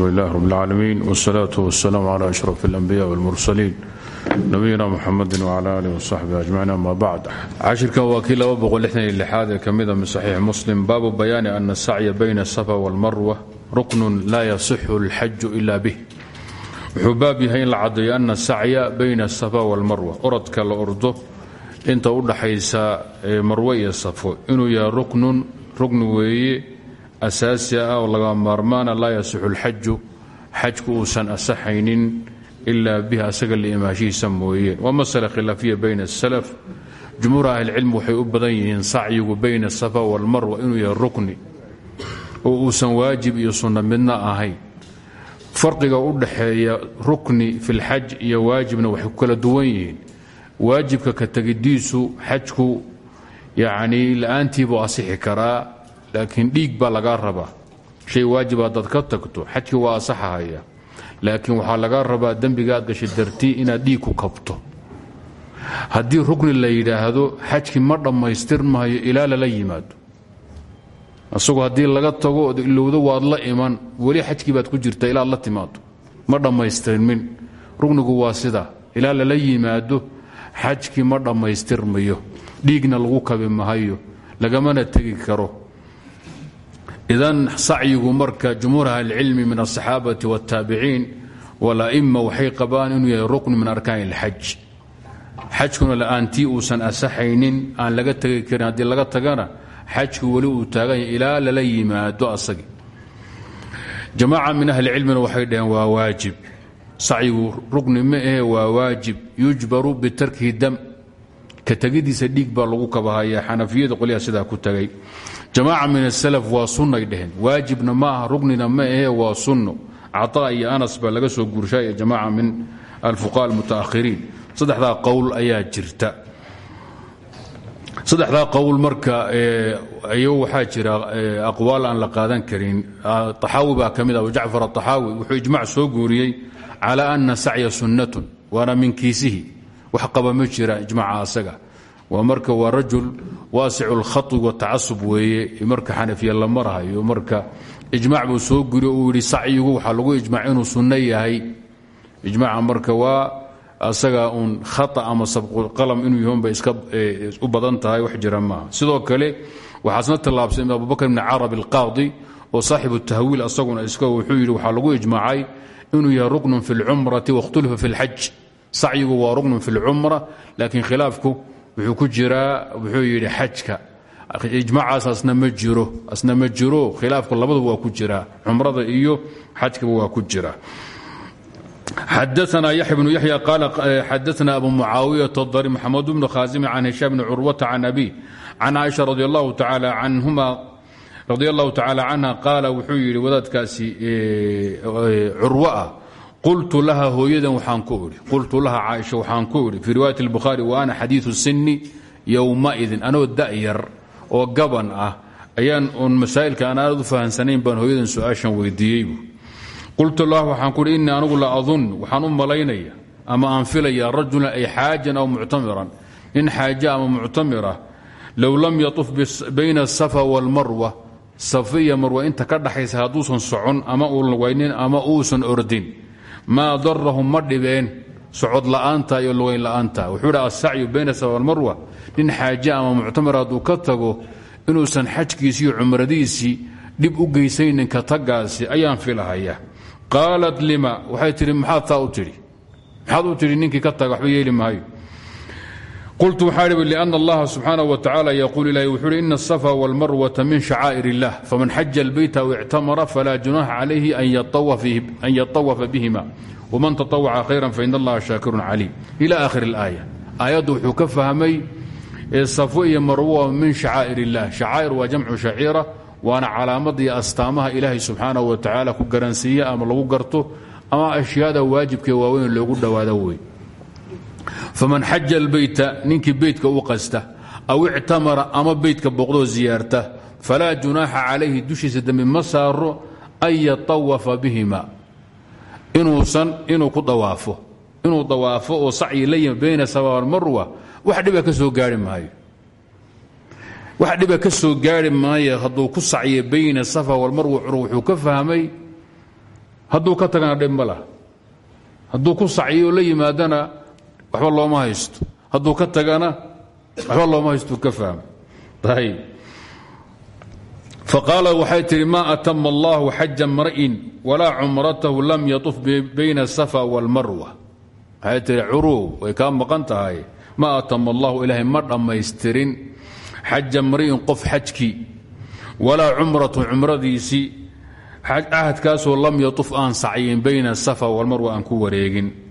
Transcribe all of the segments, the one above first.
alxamdu lilah rb اlcaalamiin wاsalaatu wasalaamu cla ashraf اlanbiya wاlmursaliin nabiyina muxamadi wcla alih wsaxbi ajmaciin ama bacd cashirkan waa kii aad ee ka mida min saxiix muslim baabu bayaani ana asacya bayna asafa wاlmarwa ruknun laa yasixu اlxaju ila bih wuxuu baab yahay in la caddeeyo ana asacya bayna asafa wاlmarwa orodka la ordo inta u dhaxaysa marwe iyo safo inuu yahay ruknun rukni weeye asaasi ah oo laga maarmaana laa yasixu lxaju xajku uusan asaxaynin ilaa bihi asaga liimaashihiisa mooyeen waa masale khilaafiya bayna asalaf jumhuur ahlicilmi waxay u badan yihiin sacyigu bayna asafa walmarwa inuu yahay rukni oo uusan waajib iyo sunna midna ahayn. Farqiga u dhaxeeya rukni fi lxaj iyo waajibna waxay ku kala duwan yihiin. Waajibka ka tegidiisu xajku yacnii la'aantiibuu asixi karaa laakiin dhiig baa lagaa rabaa. Shay waajib haddaad ka tagto xajkii waa asaxahaya. Laakiin waxaa lagaa rabaa dembiga aad gashay dartii inaad dhiig ku kabto. Haddii rukni la yidhaahdo xajkii ma dhammaystirmahayo ilaa lala yimaado. Isagoo haddii laga tago ood ilowdo waad la iman weli xajkii baad ku jirta ilaad la timaado ma dhammaystirmin ruknigu waa sidaa ilaa lala yimaado xajkii ma dhammaystirmayo dhiigna lagu kabi mahayo lagamana tegi karo idan sacyigu marka jumhuur ahlicilmi min asaxaabati wاtaabiciin walaima waxay qabaan inuu yahay ruknu min arkaan اlxaj xajkuna la'aantii uusan asaxaynin aan laga tegi karin. Haddii laga tagana xajku weli uu taagan ilaa lala yimaado asagi. Jamaaca min ahlicilmina waxay dhaheen waa waajib. Sacyigu rukni ma ahe waa waajib. Yujbaru bitarkihi dam ka tegidiisa baa lagu kabahaya xanafiyada qolyaha sidaa ku tagay. Jamaaca min asalaf waa sunnay dheheen. Waajibna ma aha rugnina ma ahe waa sunno. Cataa iyo anas baa laga soo guurshaaya jamaaca min alfuqaha almutaakhiriin. Saddexdaa qowl ayaa jirta. Saddexdaa qowl marka iyagu waxaa jira aqwaal aan la qaadan karin. Axaawi baa ka mid abu jacfar aaxaawi wuxuu ijmac soo guuriyey cala ana sacya sunnatun waana min kiisihi. Wax qaba ma jira ijmaca asaga waa marka waa rajul waasicu lkhai watacasub weeye marka xanafiya la marhayo marka ijmac buu soo guriyo uu yidhi sacyigu waxaa lagu ijmac inuu sunno marka waa asaga uun khata ama sabquqalam inuu yahonbay iska u badan tahay wax jira maaha. Sidoo kale waxaasna tallaabsay abubakr bni carab alqaadi oo saaxibu tahwiil asaguna iska wuxuu yidhi waxaa lagu ijmacay inuu yahay ruknun fi lcumrati wakhtulifa fi lxaj sacyigu waa ruknun fi lcumra laakiin khilaafku wuxuu ku jiraa wuxuu yidhi xajka. Ijmacaas asna ma jiro asna ma jiro. Khilaafku labaduba waa ku jiraa cumrada iyo xajkaba waa ku jira. Xadaana yaxya bnu yaxya qaala xadaana abu mucaawiyata dari maxamed bnu khaasimi can hishaam bni curwata can abi can caaisha radi allahu tacaala canha qaala wuxuu yidhi wadaadkaasi curwo ah qultu laha hooyadan waxaan ku idhi qultu laha caaisha waxaan ku idhi fii riwaayat اlbukhaari wa ana xadiiu sini yowmaidin anoo da'yar oo gaban ah ayaan uun masaa'ilka aan aad u fahamsanayn baan hooyadan su'aashan weydiiyeybu qultu lah waxaan ku idhi innii anigu la adun waxaan u malaynaya ama aan filaya rajulan ay xaajan aw muctamiran nin xaaja ama muctamira low lam yatuf bayna asafa wاlmarwa safa iyo marwa inta ka dhaxaysa hadduusan socon ama uuan waynin ama uusan ordin maa darahum ma dhibeen. Socod iyo lugayn la'aanta. Wuxuu dhi asacyu bayna safa walmarwa nin xaaje ama muctamar hadduu ka tago inuusan xajkiisi iyo cumradiisii dhib u geysaynin ka tagaasi ayaan filahaya qaalat lima? Waxay tihi maxaad taa u tidhi? Maxaad u tidhi ninkii ka taga waxba yeeli maayo qultu waxaa ihi liأna allaha subxaanaه wa tacala yaquul ilahi wuxuu uhi ina asafa wاlmarwata min shacaa'ir اllah faman xaja اlbeyta aw ictamara falaa junaxa calayhi an yatawafa bihima wman taطawaca khayra fain allaha shaakirun caliim ila akhir اlaaya aayaddu wuxuu ka fahmay safo iyo marwo min shacaa'ir اllah shacaa'ir waa jamcu shaciira waana calaamada iyo astaamaha ilaahay subxaanaه wa tacaala ku garansiiya ama lagu garto ama ashyaada waajibkee waaweyn loogu dhowaado wey faman xaja albeyta ninkii beytka u qasta aw ictamara ama beytka booqdoo ziyaarta falaa junaaxa calayhi dushiisa dembi ma saaro an yatawafa bihima. Inuusan inuu ku dawaafo inuu dawaafo oo sacyi la yimi bayna safa walmarwa wax dhiba ka soo gaari maayo. Wax dhiba ka soo gaari maayo hadduu ku sacyo bayna safa walmarwa cur wuxuu ka fahmay hadduu ka tagana dhib ma ku sacyo la yimaadana waxba looma haysto hadduu ka tagana waxba looma haysto ka fahma ayb faqaala waxay tihi ma atama allahu xaja mra'in walaa cumratahu lam yaطuf bayna asafa wاlmarwa waxay tihi curuw way kaa maqan tahay ma atama allahu ilaahay ma dhammaystirin xaja mri'in qof xajkii walaa cumratu cumradiisii ahadkaasoo lam yaطuf aan sacyin bayna asafa wاlmarwa aan ku wareegin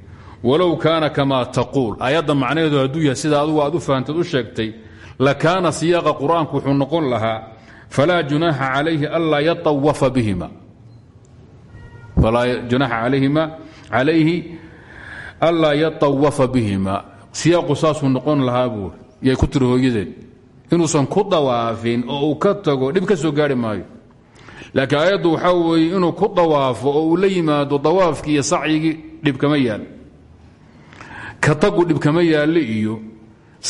walow kaana kamaa taquul. Ayadda macnaheedu hadduu yahay sida adugu aad u fahamteed u sheegtay lakaana siyaaqa qur'aanku wuxuu noqon lahaa falaa junaaxa calayhi anlaa yatawafa bihima. Falaa junaaxa alayhima calayhi anlaa yatawafa bihima. Siyaaqu saasuu noqon lahaa buur yay ku tiri hooyadeed inuusan ku dawaafin oo uu ka tago dhib ka soo gaari maayo. Laakiin aayaddu waxaa weeye inuu ku dawaafo oo uu la yimaado dawaafkii iyo sacyigii dhib kama yaal ka tagu dhib kama yaalle iyo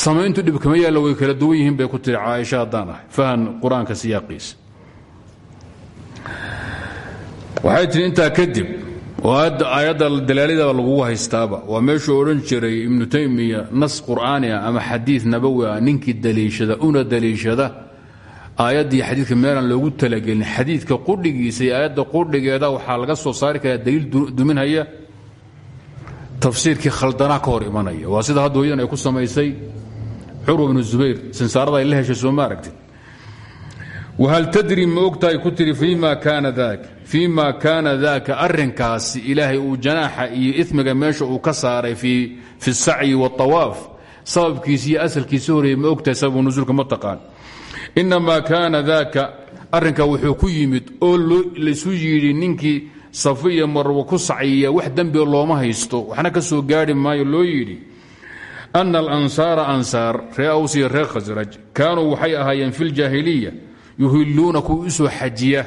samayntu dhib kama yaalla way kala duwan yihiin bay ku tiri caaisha haddaan ahay. Fahan qur'aanka siyaaqiisa. Waxay tihi intaa kadib oo aayadda dalaalidaba lagugu haystaaba waa meeshuu odhan jiray ibnu taymiya nas qur'aani ah ama xadiid nabowi ah ninkii daliishada una daliishada aayaddii xadiidka meelaan loogu talagelin. Xadiidka qudhigiisa iyo aayadda qudhigeeda waxaa laga soo saari karaa daliil duminhaya tafsiirkii khaldanaa ka hor imanaya waa sida hadda ay ku samaysay curwa bnu zubayr. Sinsaarada ay la heshay soo ma aragtid? Wahal tadri ma ogtahay ku tiri fiima kaana daaka fiima kaana daaka uu janaaxa iyo ismiga meesha uu ka saaray fi sacyi waاطawaaf sababkiisi iyo asalkiisi horeeyey ma ogtahay sababu nusuulka ma taqaan. Inamaa kaana daaka. Arrinka wuxuu ku yimid oo laysu yidhi ninkii safi iyo marwo ku sacyiya wax dembiga looma haysto. Waxna ka soo gaari maayo loo yidhi ana alansaara ansaar ree aws iyo reer khasraj kaanuu waxay ahaayeen fi ljaahiliya yuhiluuna kuwa u soo xajiya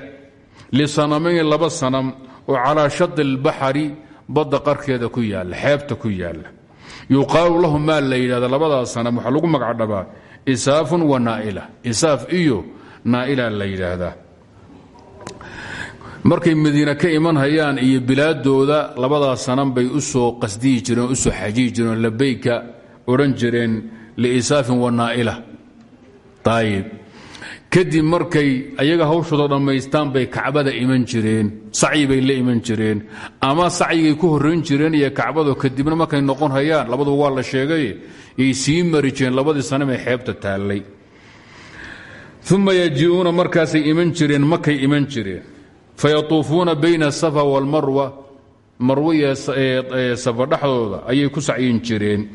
lisanamayn laba sanam oo calaa shadi اlbaxari badda qarkeeda ku yaalla xeebta ku yaalla. Yuqaalu lahu maa la yidhahda labadaas sanam waxaa lagu magacdhabaa isaafun wa naa'ila isaaf iyo naa'ila la yidhaahdaa markay madiine ka iman hayaan iyo bilaadooda labadaas sanan bay u soo qasdiyi jireen u soo xajiyi jireen labayka odhan jireen liisaafin wa naa'ila. Ayib kadib markay ayaga hawshooda dhammaystaan bay kacbada iman jireen sacyi bay la iman jireen. Ama sacyigay ku horrayn jireen iyo kacbado kadibna markay noqon hayaan labaduba waa la sheegay yay sii mari jireen labadii sanamee xeebta taallay. Uma yaji'uuna markaasay iman jireen makay iman jireen fayatuufuuna bayna asafa waalmarwa marwo iyo safa dhexdooda ayay ku sacyin jireen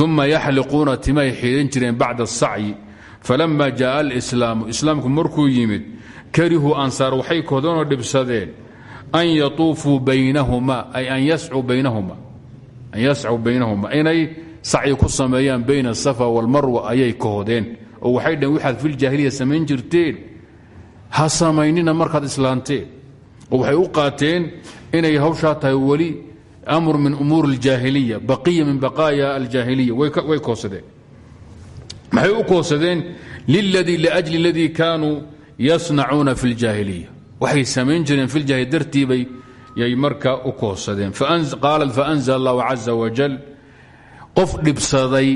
uma yaxliquuna timay xiidan jireen bacda asacyi falama jaءa alislaamu islaamku markuu yimid karihuu ansaar waxay kodanoo dhibsadeen an yatuufuu baynahuma ay an yascuu baynahuma inay sacyi ku sameeyaan bayna asafa wاlmarwa ayay kohodeen oo waxay dhaheen waxaad filjaahiliya samayn jirteen ha samaynina markaad islaanteen oo waxay u qaateen inay hawshaa tahay weli amr min umuur اljaahiliya baqiya min baqaaya aljaahiliya way koosadeen maxay u koosadeen liajli اladii kaanuu yasnacuuna fi اljaahiliya waxay samayn jireen fi ljahiliya dartiibay yay markaa u koosadeen qaalat faأnzl اllahu caza wajal qof dhibsaday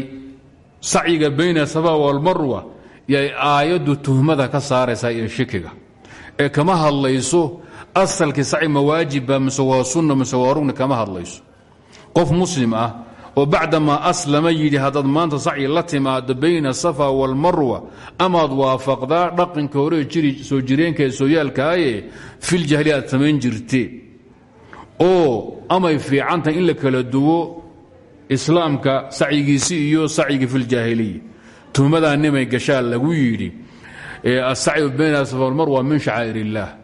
sacyiga bayna safa wاlmarwa yay aayaddu tuhmada ka saaraysaa iyo shikiga ee kama hadlayso asalkii sacyi mawaajiba mise waa sunna mise waa kama hadlayso. Qof muslim ah oo bacdamaa aslama yidhi haddaad maanta sacyi la timaado bayna safa wاlmarwa amaad waafaqdaa dhaqanka hore soo jireenka ee sooyaalkaaye filjahliya aad samayn jirteen oo amay fiicantahay in la kala duwo islaamka sacyigiisi iyo sacyigii filjaahiliya tuhmadaa nimay gashaa lagu yidhi asacyu bayna safa walmarwa min shacaa'ir illaah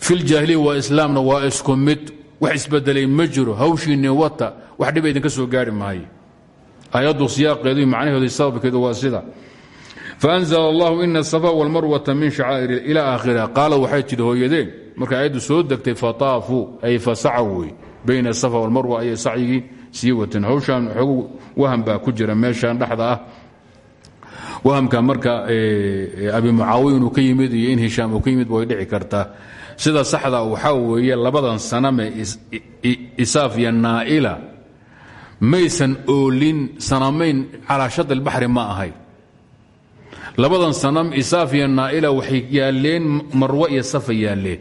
filjaahiliya waa islaamna waa isku mid wax isbedelay ma jiro hawshiinni wata wax dhiba idinka soo gaari maayo ayaddu siyaaqeedu macnaheedu sababkeedu waa sida. Faanzla allahu ina asafa wاlmarwata min shacaa'ir ila aakhiriha qaala waxay tidhi hooyadeen markay ayaddu soo degtay fataafuu ay fasacaw bayna asafa wاlmarwa ayay sacyigii sii wateen. Hawshaan xoogu waham baa ku jira meeshaan dhexda ah. Wahamka marka abi mucaawiya inuu yimid iyo in hishaam uu yimid way dhici kartaa sida saxda waxaa weeye labadan saname isaaf iyo naa'ila maysan oolin sanamayn calaa shad ma ahayn labadan sanam isaaf iyo naa'ila waxay yaalleen marwe iyo safay yaalleen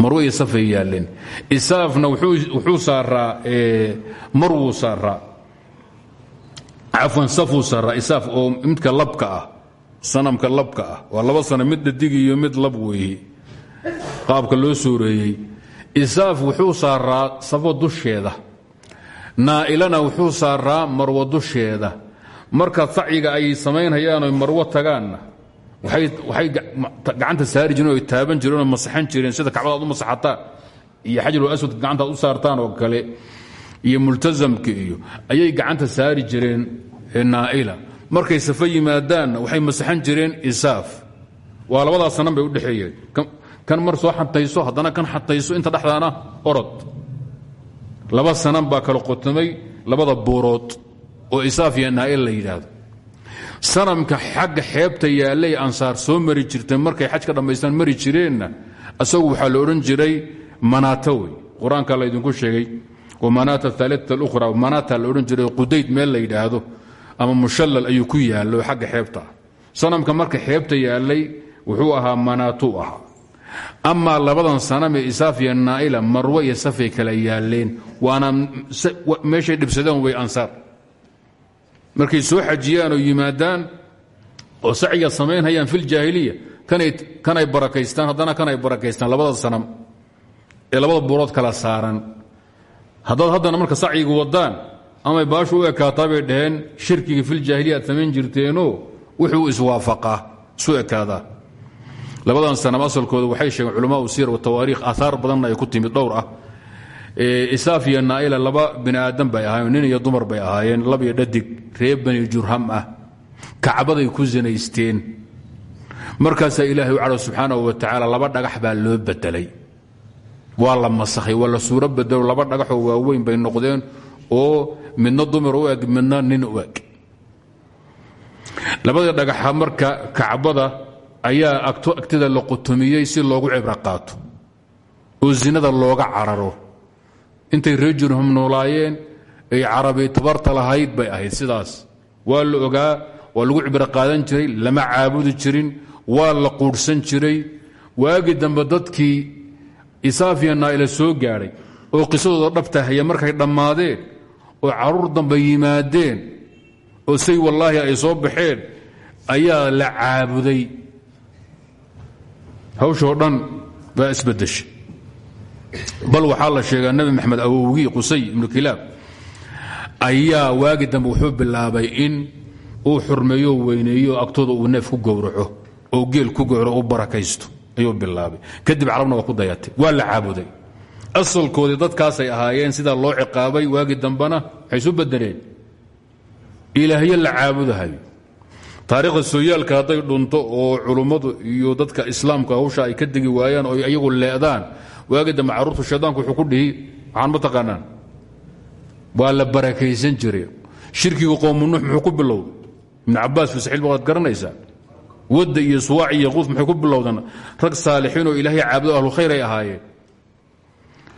marwe iyo safay yaalleen isaafna wuxuu saaraa marwuu saaraa. Cafwan safuu saaraa isaaf oo midka labka ah sanamka labka ah. Waa laba sana mid dhadig iyo mid lab weeye qaabka loo suureeyey isaaf wuxuu saaraa safo dusheeda. Naa'ilana wuxuu saaraa marwo dusheeda. Marka sacyiga ay samaynhayaan oy marwo tagaanna waxay gacanta saari jireen o taaban jireen masaxan jireen sida kacbadaad u masaxataan iyo xajarul aswad gacantaad u saartaan oo kale iyo multasamka iyo ayay gacanta saari jireen naa'ila markay safo yimaadaanna waxay masaxan jireen isaaf. Waa labadaas sanan bay u dhexeeyeen. Kan mar soo xatayso haddana kan xatayso inta dhexdaana orod. Laba sanan baa kala qotomay labada buurood oo isaaf iyo naa'il la sanamka xagga xeebta yaallay ansaar soo mari jirtay markay xaj ka mari jireenna isagu waxaa la odhan jiray manaata wey. Qur'aanka laydinku sheegay. Wamanaata aaliata alukhra manaata la odhan jiray qudayd meel la yidhaahdo ama mushallal ayuu ku yaallo xagga xeebta. Sanamka marka xeebta yaallay wuxuu ahaa manaatuu ahaa amaa labadan saname isaaf iyo naa'ila marwe iyo safay kala yaalleen waana meeshay dhibsadeen way ansaar. Markay soo xajiyaan oo yimaadaan oo sacyiga samaynhayaan fi ljaahiliya kanay barakaystaan haddana kanay barakaystaan labada sanam ee labada buurood kala saaran. Haddaad haddana marka sacyiga wadaan amay baashu u ekaataa bay dhaheen shirkiga filjaahiliya aad samayn jirteenoo wuxuu iswaafaqaa isu labadan sanam asalkooda waxay sheegeen culamaau sir watawaariikh aahaar badanna ay ku timid dhowr ah. Isaaf iyo naa'ila laba bini aadan bay ahaayeen nin iyo dumar bay ahaayeen lab iyo dhadig reer bani jurham ah. Kacbaday ku sinaysteen markaasaa ilaahay u cadho wa tacaala laba dhagax baa loo bedelay. Waa la masakhay waa la suuro bedelo laba waaweyn bay noqdeen oo midna dumar u eg midna nin u labada dhagaxa marka kacbada ayaa agtida la qutumiyey si loogu cibro qaato oo zinada looga cararo. Intay reer jurhum noolaayeen ay carabi tabarta lahayd bay ahayd sidaas. Waa la ogaa waa lagu cibro qaadan jiray lama caabudi jirin waa la quudhsan jiray. Waagi dambe dadkii isaafiya naa'ila soo gaadhay oo qisadooda dhabtahaya markay dhammaadeen oo carruur dambe yimaadeen oo say wallaahi ay soo baxeen ayaa la caabuday. Hawshoo dhan baa isbedeshay bal waxaa la sheegaa nebi maxamed awowgii qusay ibnu kilaab ayaa waagi dambe wuxuu bilaabay in uu xurmeeyo weyneeyo agtooda uu neef ku gowraco oo geel ku gowraco u barakaysto ayuu bilaabay. Kadib carabna waa ku dayatay waa la caabuday asalkoodii dadkaasay ahaayeen sidaa loo ciqaabay waagi dambena waxay bedeleen ilaahyo la caabudahayo taariikhda sooyaalka hadday dhunto oo culummadu iyo dadka islaamka hawsha ay ka degi waayaan oo iyagu leedaan waagi dambe carruurtu shaydaanku wuxuu ku dhihi waxaan ma taqaanaan. Waa la barakaysan jiray. Shirkiga qoomu nuux ku bilowday. Ibnu cabaas fi saxiil baqaad garanaysaa iyo suwaac iyo quuf maxay ku bilowdeen rag saalixiin oo ilaahay caabudo ahlu khayr ay ahaayeen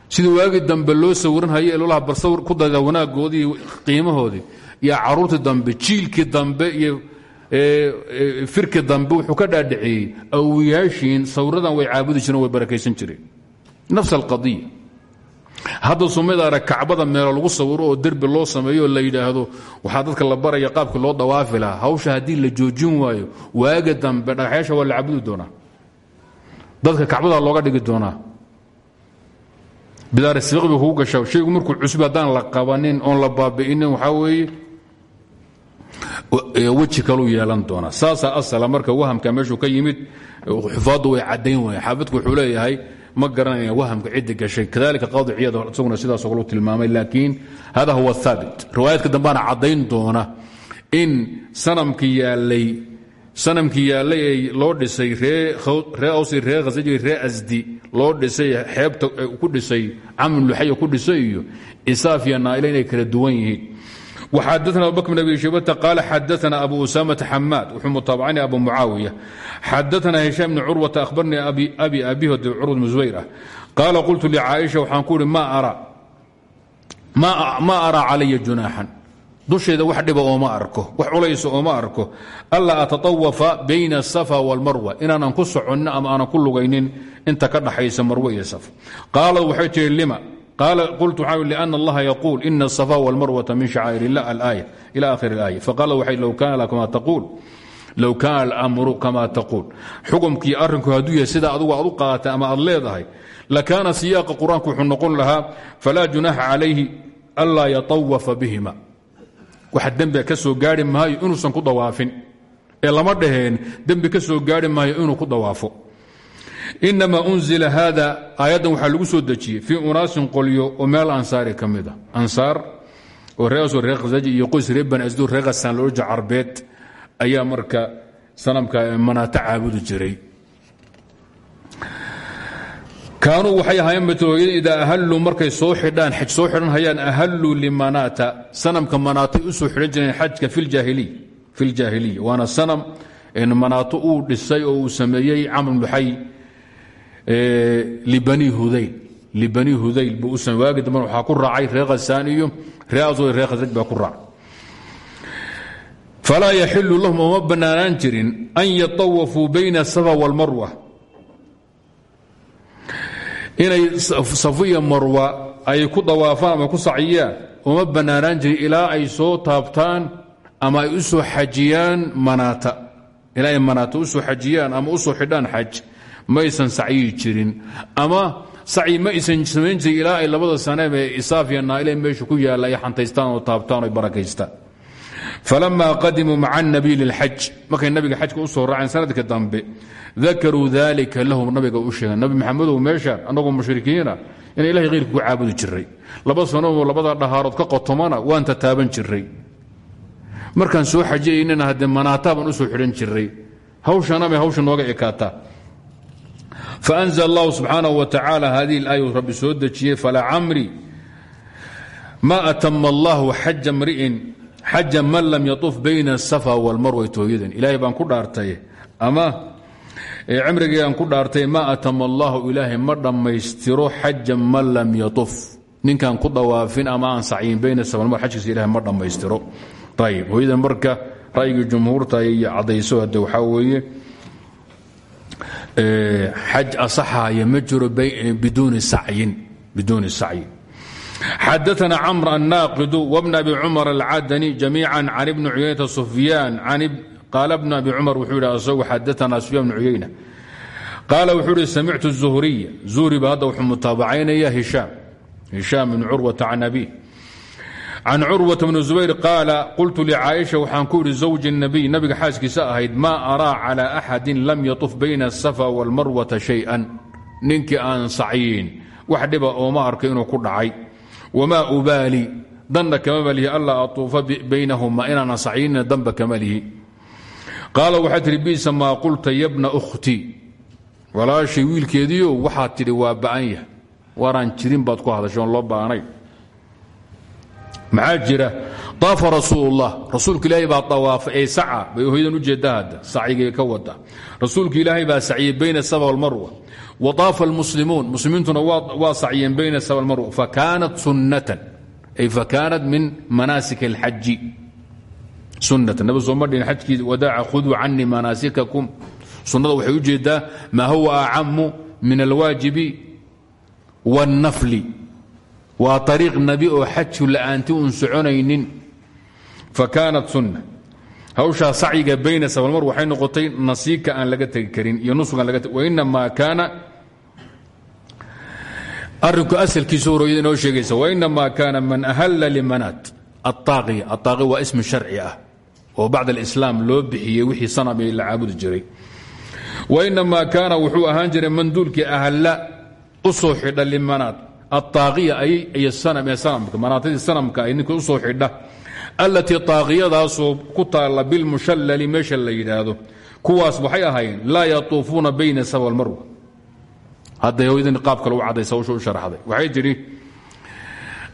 sidii waagi dambe loo sawiranhayo ee loolaha barsawir ku dayda wanaaggoodii qiimahoodii iyo carruurtii dambe jiilkii dambe iyo firkii dambe wuxuu ka dhaadhiciyey awiyaashiin sawiradan way caabudi jireen way barakaysan jireen. Nafs alqadiya hadda sumid arag kacbada meelo lagu sawiro oo derbi loo sameeyo oo la yidhaahdo waxaa dadka la baraya qaabkii loo dawaafi lahaa. Hawsha haddii la joojin waayo waaga dambe dhagaxyaasha waa la cabudi doonaa. Dadka kacbada looga dhigi doonaa bidaar sibiq bay kugu gashaa. Shaygu markuu cusub haddaan la qabanin oon la baabi'inin waxaa weeye weji kaluu yeelan doonaa. Saasaa asala marka wahamka meeshuu ka yimid xufaaddu way caddayn waaya xaafidku wuxuu ma garanaya wahamka ciddi gashay. Kadalika qaadi ciyad isaguna sidaasoo kale tilmaamay laakiin hada huwa haabit riwaayaadka dambaana caddayn doona in sanamkii yaallay sanamkii yaallay ee loo dhisay ree awsi ree khasaji ree asdi loo dhisay xeebta ku dhisay camr luxaya ku dhisay iyo isaaf iyo naa'ila inay kala duwan yihiin وxadثna abubكر بن أbي شhybة قال xadثna أbو أسامة xmاad wuxuu mutaaبcanaya abu mucaawiية xadثna هiشام بن curوة أhbarnii abi abihod curw بن زbayr ah qaala qultu لcaaئiشha waxaan ku uhi ma arىa calaya junaaxan dusheeda wax dhiba ooma arko wax culaysa ooma arko. Anlaa atatawafa bayna asafa walmarwa inaanan ku soconnin ama aanan ku lugaynin inta ka dhaxaysa marwe iyo safa qaalad waxay tihi lima? Qultu waxaa liana allaha yaquul ina asafa walmarwata min shacaa'ir illah alaaya ila akhir alaaya. Faqaala waxay low kaana kama taquul low kaana alamru kama taquul. Xukumkii arrinku hadduu yahay sidaa adugu aad u qaatay ama aad leedahay lakaana siyaaqa qur'aanku wuxuu noqon lahaa falaa junaaxa calayhi anlaa yatawafa bihima wax dembi ka soo gaari maayo inuusan ku dawaafin. Ee lama dhaheen dembi ka soo gaari maayo inuu ku dawaafo. Inamaa unzila haada aayaddan waxaa lagu soo dejiyey fii unaasin qolyo oo meel ansaari ka mid ansaar oo reeasoo reer khasaji iyo qoys reer bani asduur reer khasaan looja carbeed ayaa marka sanamka manaata caabudi jiray kaanuu waxay ahaayeen matooyada idaa ahalluu markay soo xidhaan xaj soo xidhan hayaan ahalluu limanaata sanamka manaatay u soo xidhan jireen xajka fi ljaahiliya waana sanam manaato uu dhisay oo uu sameeyey camr luxay libani hudayl buu u samey waagi damban ku raacay reer khasaan iyo reer aswad reer ku raacay falaa yaxilu lahum ooma bannaanaan jirin an yatawafuu bayna asafa wاlmarwa inay safiya marwa ay ku dawaafaan ama ku saciyaan uma bannaanaan jirin ilaa ay soo taabtaan ama ay u soo xajiyaan manaata. Ilaa ay manaata u soo xajiyaan ama u soo xidhaan xaj ma aysan jirin. Ama sacyi ma aysan samayn jirin ilaa ay labada saneeb ee isaaf iyo naa'ile meesha ku yaalla ay xantaystaan oo taabtaan ay barakaystaan falama qadimuu maca nabiy lilxaj markay nabiga xajka u soo raaceen sannadkii dambe dakaruu dalika lahum nabiga u sheegeen nabi maxamedow meeshaan annagoo mushrikiina inay ilahay heyrka ku caabudi jiray. Laba sanooo labada dhahaarood ka qotomana waan tataaban jiray. Markaan soo xajiyaynana haddee manaataa baan u soo xidhan jiray. Hawshaname hawsha nooga ekaata. Faanzl allahu subxaanahu wa tacaala haadihi ilaaya rabbi soo dejiyey falacamri ma atama allahu xaja xaja man lam yauuf bayna asafa wlmarwa tooyadan. Ilaahay baan ku dhaartay. Ama cimrigeeaan ku dhaartay ma atama allahu ilaahay ma dhammaystiro xaja man lam yauuf ninkaan ku dawaafin ama aan sacyin bayna safalmar xajkiisa ilahay ma dhammaystiro. Ayb hooyadan marka ra'yigii jumhuurta ay caddayso hadde waxaa weeye xaj asaxaaya ma jiro biduuni sacyin xadaana camr annaaqidu wbn abi cumar alcadani jamiica can ibni cuyaynata sufyaan qaala bn abi cumar wuxuu yidhi asagu xadaanaa sufyaan bn cuyayna qaala wuxuu ihi samictu zuhriya zuhri ba hadda wuxuu mutaabacaynaya hishaam hishaam bn curwata can abi can curwata bni zubayr qaala qultu licaaisha waxaan ku idhi zawji nabiy nabiga xaaskiisa ahayd maa araa calaa axadin lam yatuf bayna asafa walmarwata shay-an ninkii aan sacyiin wax dhiba ooma arka inuu ku dhacay wma ubaali danna kama malihi anlaa atuufa baynahuma inaana sacyinina danba kama lihi. Qaala waxaa tihi bisa maa qulta yabna ukhti walaashay wiilkeediio waxaad tidhi jirin baad ku hadashay loo ba'anay maxaa jira? Rasuulullah. Rasuulka ilaahay baa dawaafa ee saca bay u jeedda hadda sacyigay ka wada. Rasuulka ilaahay baa saciyey bayna saba walmarwa wadaafa almuslimuun muslimiintuna waa saciyeen bayna saba almarw fakaanat sunnatan ay fakaanat min manaasik alxaji sunnatan nabi soo madhin xajkii wadaaca khuduu canii manaasikakum sunnada waxay u jeedaa maa huwa acamu min alwaajibi wاlnafli waa ariiq nabi oo xaju la'aanti uun soconaynin fakaanat sunna hawshaa sacyiga bayna sabalmar waxay noqotay nasiika aan laga tegi karin iyo nusugaan laga wainamaa kaana arrinku asalkiisu horoyada inoo sheegaysa wainamaa kaana man ahalla limanaat aaaqiya aaaqiya waa ismi sharci ah oo bacd alislaam loo bixiyey wixii sanam la caabudi jiray. Wainamaa kaana wuxuu ahaan jiray manduulkii ahalla u soo xidha limanaat aaaqiya ay sanam ee sanamka manaatadii sanamka ay ninka u soo xidha allatii taaqiyadaasoo ku taalla bilmushallali meesha la yidhaahdo. Kuwaas waxay ahaayeen laa yatuufuuna bayna saba walmarwa hadday hooyadan qaab kale u caddaysa hawsha u sharaxday. Waxay tidhi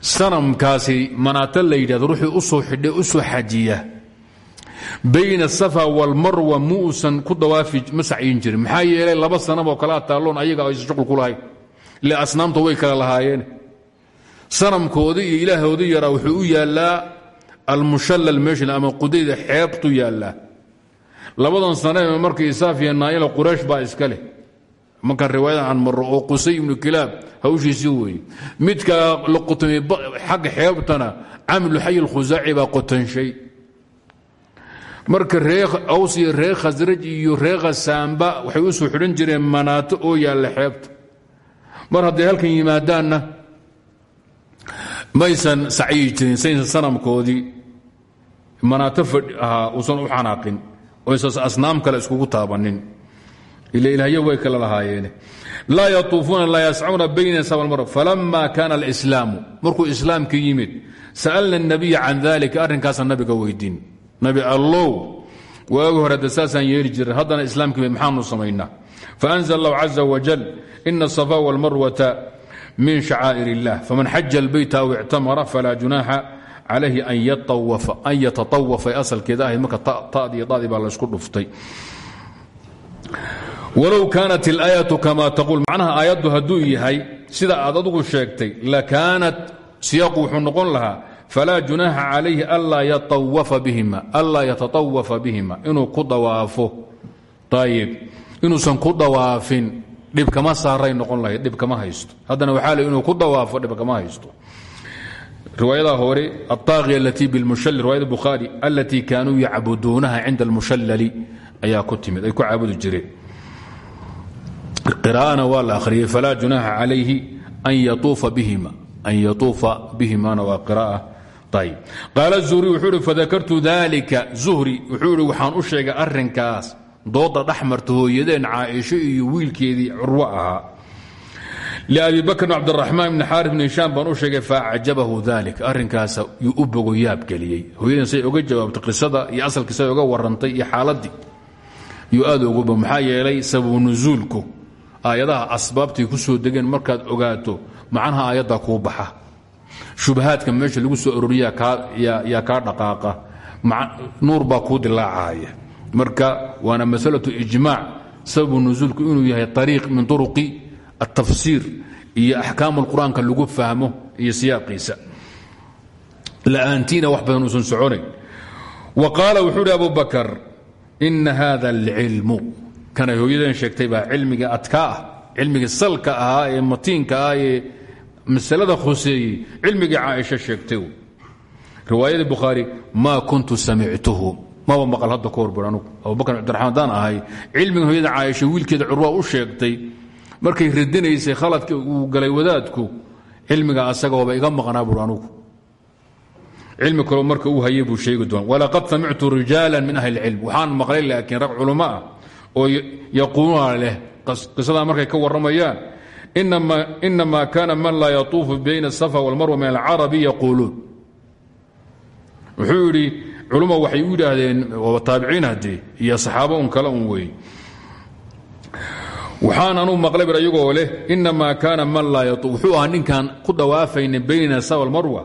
sanamkaasi manaata la yidhahdo u soo xidhay u soo xajiya. Bayna asafa walmarwa muusan ku dawaafi ma sacyin jirin. Yeelay laba sanaboo kalea taalloon ayaga aysan shuqul ku lahayn ile way kala lahaayeen. Sanamkoodii iyo ilaahoodii wuxuu u yaallaa almushallal meeshan ama qudayda xeebtu yaallaa. Labadan sanee markii isaaf iyo naayila quraysh baa markaan riwaayada aan marro oo qusay ibnu kilaab hawshiisii weeye midka la qotamay xagga xeebtana camlu xay alkhusaaci baa qotanshay marka ree aws iyo ree khasraj iyo ree khasaamba waxay u soo xidhan jireen manaato oo yaalla xeebta. Mar hadday halkan yimaadaanna maysan sacyi jirin saysan sanamkoodii. Manaato ahaa uusan u xanaaqin oysan asnaam kale iskugu taabanin ila ilahyo way kala lahaayeene laa yatuufuuna laa yascuuna bayna sabmar falama kaana alislaamu markuu islaamka yimid sa'alna الnabiya can dalika arrinkaasaan nabiga weydiin nabi allow waagi hore de saasaan yeeli jiray haddana islaamka yimid maxaanu samaynaa faأnzl اllahu caza wajal ina الصafa wاlmarwata min shacaa'ir اllah faman xaja اlbayt aw ictamara falaa junaaxa calayhi an yataطawafa asalkeeda ahayd marka tadi iyo dadi baa laysku dhuftay walow kaanat اlaayatu kama taquul macnaha aayaddu hadduu yahay sida aad adugu sheegtay lakaanat siyaaqu wuxuu noqon lahaa falaa junaaxa calayhi anlaa yataطawafa bihima inuu ku dawaafo ayib inuusan ku dawaafin dhibkama saaray noqon lahayd dhibkama haysto haddana waxaa le inuu ku dawaafo dhibkama haysto riwaayada hore aلطaaqiya alatii biاlmushal riwayada bukhaari alatii kaanuu yacbuduunaha cinda اlmushallali ayaa ku timid ay ku caabudi jireen qira'ana waa la akhriyey falaa junaaxa calayhi an yatuufa bihimana waa qira'a ayb qaala zuhri wuxuu ihi fadakartu dalika zuhri wuxuu ihi waxaan u sheegay arrinkaas dooda dhexmarta hooyadeen caaisho iyo wiilkeedii curwo ahaa. Liabi bakr bn cabdiraxmaan bni xaari bni hishaam baan u sheegay faacjabahu dalik arrinkaas yuu u bogo yaab geliyey. Hooyadan say oga jawaabtay qisada iyo asalkii say oga warantay aayadaha asbaabtay ku soo degeen markaad ogaato macnaha aayadda kuu baxa. Shubahaadka meesha lagu soo ororiya yaa kaa dhaqaaqa. Nuur baa kuu dilaacaya marka waana masalatu ijmaac sababu nusuulku inuu yahay ariiq min turuqi atafsiir iyo axkaam qur'aanka lagu fahmo iyo siyaaqiisa. La'aantiina wax badan uusan soconayn. Wa qaala wuxuu hi abu bakar ina hada alcilmu kanay hooyadeen sheegtay baa cilmiga adkaa ah salka ahaa ee matiinka ah ee masalada khuseeyey cilmigii caaisha sheegtay riwaayadii bukhaari maa kuntu samictuhu maba maqal hadda ka horbur anugu. Abubakar cabdiraxmaan haddaan ahay cilmiga hooyada caaisha wiilkeeda curwaa u sheegtay markay radinaysay khaladka uu galay wadaadku cilmiga asagooba iga maqnaa bur anugu. Cilmi kaloo marka uu hayay buu sheegi doona walaqad samictu rijaala min ahli اlcilm waxaan maqlay laakiin rag culamo ah oo yaquuluuna leh. Qisadaa markay ka warramayaan. Inama kana man laa yatuufu bayna asafa wاlmarwa min alcarabi yaquuluun. Wuxuu yidhi culumma waxay u yidhaahdeen taabiciin haddee iyo saxaabo un kale un weeye waxaan anuu maqlay bir leh inamaa kaana man laa yatu wuxuu ahaa ku dhawaafayna bayna safa walmarwa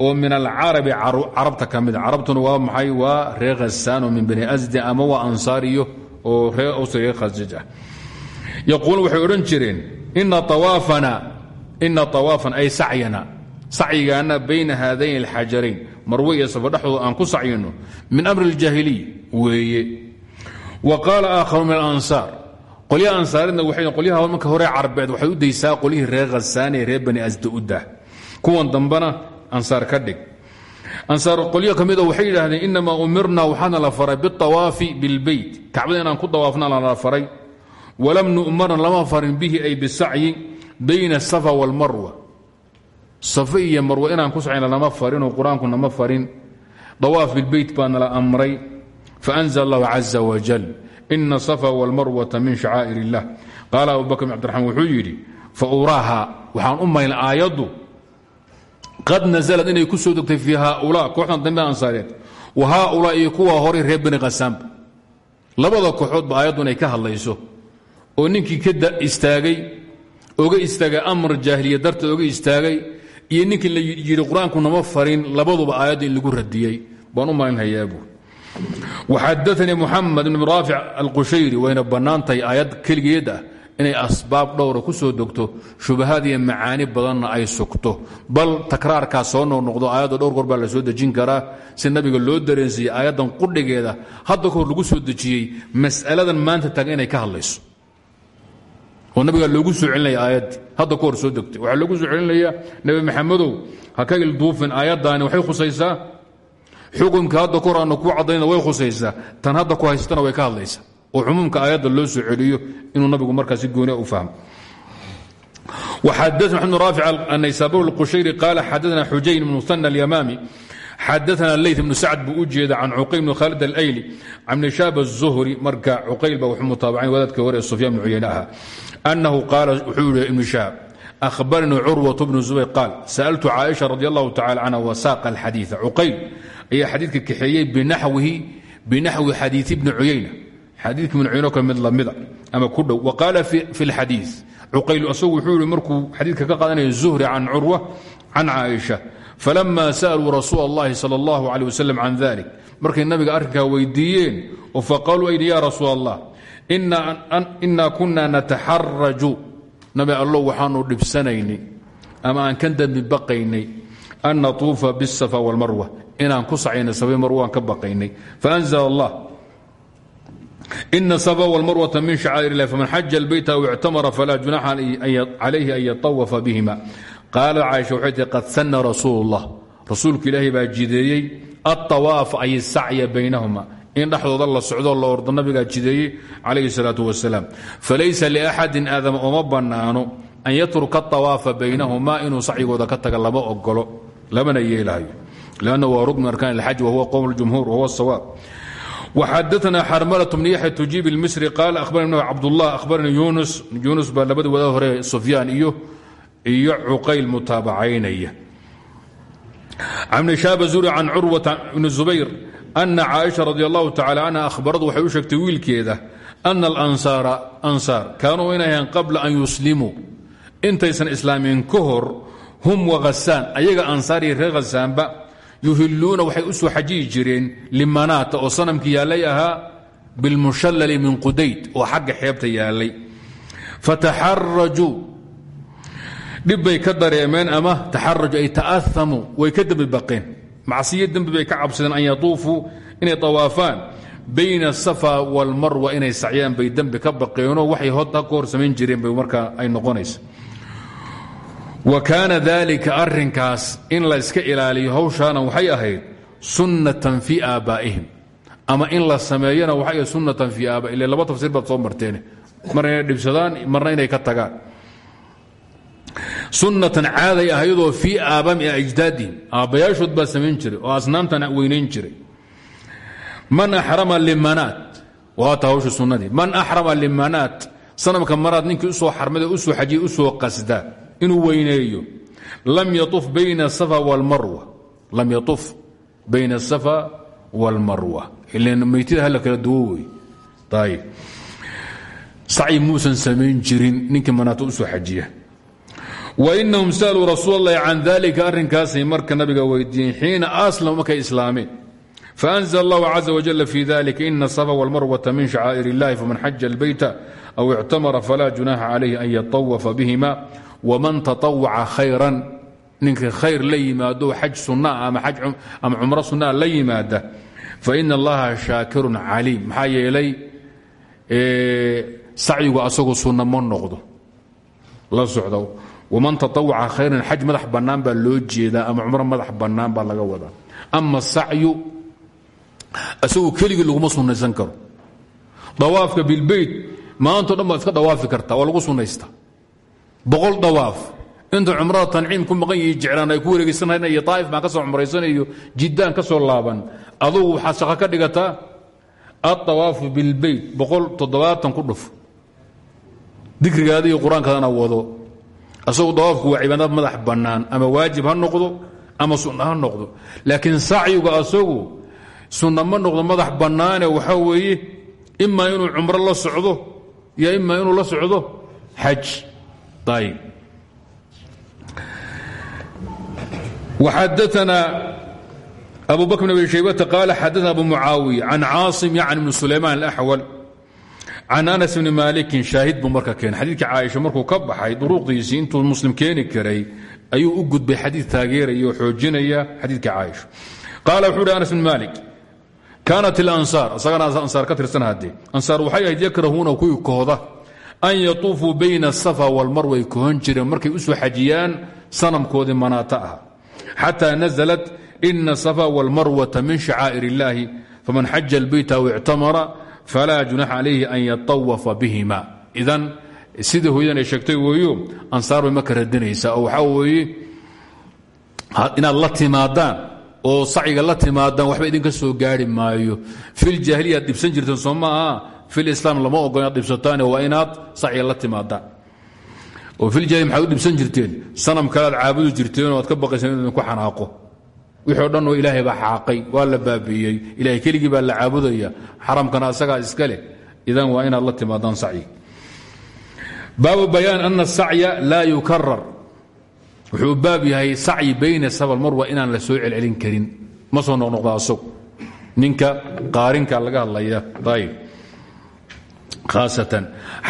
oo min alcarabi carabta ka mida carabtuna waa maxay? Waa reer min bani asdi ama waa ansaariyo oo reer aws reer khasaj ah yaquuluun waxay odhan jireen ina awaafan ay sacyana sacyigaana bayna haadayn alxajarayn marwe iyo dhexdooda aan ku sacyino min amri اljaahiliy weeye. Wa qaala aakharu min alansaar qolyaha ansaaridna waxay qolyaha marka hore carbeed waxay u daysaa qolyihii reer khasaane ee reer bani asda u dah kuwan dambana ansaar ka dhig ansaar qolyo ka mida waxay yidhaahdeen inamaa umirna waxaana la faray biاطawaafi biاlbeyt kacbada inaan ku dawaafna lana faray walam nu'marna lama farin bihi ay bisacyi bayna asafa wاlmarwa safe iyo marwa inaan ku sacyn lama farinoo qur-aanku nama farin dawaaf bilbeyt baa nala amray faأnzl اllahu caza wajal ina asafa wاlmarwata min shacaa'ir اllah qaala abu bakr bn abdiraxmaan wuxuu yidhi fauraaha waxaan u mayl aayaddu qad nazlad inay ku soo degtay fii haaulaa kooxdan dambe ansaareed. Wa haaulaa iyo kuwa horay reer bani khasaamba labada kooxoodba aayaddu inay ka hadlayso. Oo ninkii ka istaagay oga istaagay amar jaahiliya darteed oga istaagay iyo ninkii la yidhi qur'aanku nama farin labaduba aayadda in lagu radiyey baan u maalinhayaa buu. Waxadaanii muxamed ibn raafic alqushayri wayna bannaan tahay aayad keligeed ah inay asbaab dhowra ku soo degto shubahaad iyo macaani badanna ay sugto. Bal takraarkaa soo noqnoqdo aayadda dhowr goor la soo dejin karaa si nabiga loo dareensiiyey aayaddan qudhigeeda. Hadda kahor lagu soo dejiyey mas'aladan maanta taagan inay ka hadlayso. Oo nabigaa loogu soo celinaya aayaddii hadda ka hor soo degtay. Waxaa loogu soo celinayaa nebi maxamedow ha ka ilduufin aayaddaani waxay khusaysaa? Xukumka hadda kahor aanu kuu caddaynana way khusaysaa. Tan hadda ku haysatana way ka hadlaysaa oo cumuumka aayadda loo soo celiyo inuu nabigu markaasi gooni u fahmo. Xadana mxamed raafic anaysabur qushayri qaala xadana xujayn bn muana alyamaami xadana leyt bnu sacd buu u jeeda can cuqayl bn khaalid alayli can nishaab azuhri marka cuqayl ba wuxuu mutaabacayn wadaadka hore ee sufyan bn cuyayne aha anahu qaala wuxuu yihi ibnu shahaab ahbarnii curwat bnu zubayr qaal sa'altu caaisha radi allahu tacala canha wasaaqa alxadiia cuqayl ayaa xadiidka kaxeeyey binaxwi xadiii bni cuyayna xadiidka ibn cuyno ka mid lamida ama ku dhow wa qaala fi اlxadiiث cuqayl asagu wuxuu yihi markuu xadiidka ka qaadanaya zuhri can curwa can caaisha falama sa'luu rasuul اllahi salى اllahu عalيه waslm can dalik markay nabiga arrinkaa weydiiyeen oo faqaaluu ayni ya rasuul allah ina kuna nataxaraju nabi allow waxaanu dhibsanaynay ama aan ka dembi baqaynay an natuufa bالsafa wاlmarwa inaan ku sacaynay sabe marwaan ka baqaynay faأnzl allah ina safa wاlmarwata min shacaa'ir اlah faman xaja اlbayt aw ictamara falaa junaxa calayhi an yatawafa bihima qaala caaisha waxay tii qad sana rasuul اllah rasuulku ilaahay baa jideeyey aلطawaaf ay sacya baynahuma in dhexdooda la socdo la ordo nabigaa jideeyey calayhi الsalaaة wasalaam falaysa liaxadin aadama uma bannaano an yatruka aلطawaafa baynahuma inuu sacyigooda ka taga lama ogolo lamana yeelahayo lanna waa rukn min arkaan اlxaj wahuwa qowm اljumhuur wahuwa الsawaab وxadثna xarmلة بن yaحya تujiib الmisri qaal أhbarni cabdالlah أhbarni yunus yunus baa labada wada hore sufyaan iyo iyo cuqayl mutaabacaynaya can bn shaab zuri can curwaة bn zubayr أna caaئiشha radي الlahu tacalى canha ahbaradu waxay u sheegtay wiilkeeda أna اlansaara ansaar kaanuu inay ahayn qabla an yuslimuu intaysan islaamin ka hor hum وhasaan ayaga ansaar iyo reer hasaanba yuhiluuna waxay u soo xajiyi jireen limanaata oo sanamkii yaallay ahaa bilmushallali min qudayd oo xagga xeebta yaallay fataxarajuu dhibbay ka dareemeen ama taxaraju ay ta'aamuu way ka dembi baqeen. Macsiyo dembi bay ka cabsadeen an yatuufuu inay tawaafaan bayna asafa waalmarwa inay sacyaan bay dembi ka baqeenoo waxay hodda ka hor samayn jireen bay markaa ay noqonaysa wa kaana dalika arinkaas in la iska ilaaliyo hawshaana waxay ahayd sunnatan fii aabbaa'ihim ama in la sameeyana waxay ahayd sunnatan fii aaba ile laba tafsiir baad soo marteen. Marna inay dhibsadaan marna inay ka tagaan. Sunnatan caaday ahaydoo fii aabami ajdaadihim. Aabbayaashood baa samayn jiray oo asnaamtana weynayn jiray. Man axrama limanaat. Waata hawsha sunnadii. Man axrama limanaat. Sanamka maraad ninkii u soo qasdaa inuu weyneeyo lam yauf bayna asafa wاlmarwa lam yauf bayna asafa wاlmarwa ilan meytida hala kala duwo wey ayb sacyi muusan samayn jirin ninkii manaato usoo xajiya wainahum sa'luu rasuul اllahi can dalika arrinkaasay marka nabiga weydiiyeen xiina aslamu markay islaameen faأnzl اllahu caza wajal fi dalika ina asafa wاlmarwata min shacaa'ir اllahi faman xaja اlbayta aw ictamara falaa junaxa calayhi an yatawafa bihima wman taطawaca khayran ninka khayr la yimaado xaj sunaa ama cumro sunaa la yimaada faina allaha shaakirun caliim maxaa yeelay sacyigu asagu sunna ma noqdo la socdo waman taطawaca khayran xaj madax bannaan baa loo jeedaa ama cumro madax bannaan baa laga wadaa ama sacyu asagu keligii laguma sunnaysan karo dawaafka bilbeyt maanto dhan baad iska dawaafi kartaa waa lagu sunnaysta boqol dawaaf. Inta cumrada tanciim ku maqan yihi jeclaan ay ku wareegeysanhayn iyo daa'if baan ka soo cumraysanayo jiddaan ka soo laaban. Adugu waxaad shaqo ka dhigataa? Addawaafu bilbeyt boqol toddobaatan ku dhuf. Dikrigaada iyo wado. Asagu dawaafku waa cibaadad madax bannaan ama waajib ha noqdo ama sunna ha noqdo. Laakiin sacyigu asagu sunna ma noqdo madax bannaane waxaa weeye imaa inuu cumro la socdo iyo imaa inuu la socdo xaj xadaana abu bakr bn abi shaybata qaala xadaana abu mucaawiya can caasim yacni bn sulaymaan alaxwal can anas bni maalikin shaahid buu marka keenay xadiidkii caaisha markuu ka baxay duruuqdiisii intuu muslim keeni karay ayuu u gudbay xadiid taageeraya oo xoojinaya xadiidka caaisha qaala wuxuu hi anas bn maalik kaanat ilansaar isagana ansaar ka tirsan haddee ansaar waxay ahayd yakrahuuna kuwii kohda an yatuufuu bayna asafa walmarwa ay kohon jireen markay u soo xajiyaan sanamkoodii manaata ah. Xataa naزlat ina asafa walmarwata min shacaa'ir illaahi faman xaja اlbeyt aw ictamara falaa junax calayhi an yatawafa bihima. Idan sidai hooyadan ay sheegtay weeyo bay marka radinaysaa oo waxaa weeye inaad la oo sacyiga la waxba idinka soo gaari maayo. Filjaahiliya ad dhibsan jirteen filislaam lama ogo inaad dhibsataane waa inaad sacyiga la timaadaan oo filjahiliya maxaad u dhibsan jirteen sanam kale aad caabudi jirteen oo aad ka baqayseen inu idinku xanaaqo wixii o dhan oo ilaahay baa xaaqay waa la baabi'iyey ilahay keligii baa la caabudaya xaramkana asagaa iska leh idan waa inaad la timaadaan sacyi baabu bayaan ana asacya laa yukarar wuxuu baab yahay sacyi bayna sabal marwa inaan la soo celcelin karin ma soo noqnoqda asag ninka qaarinka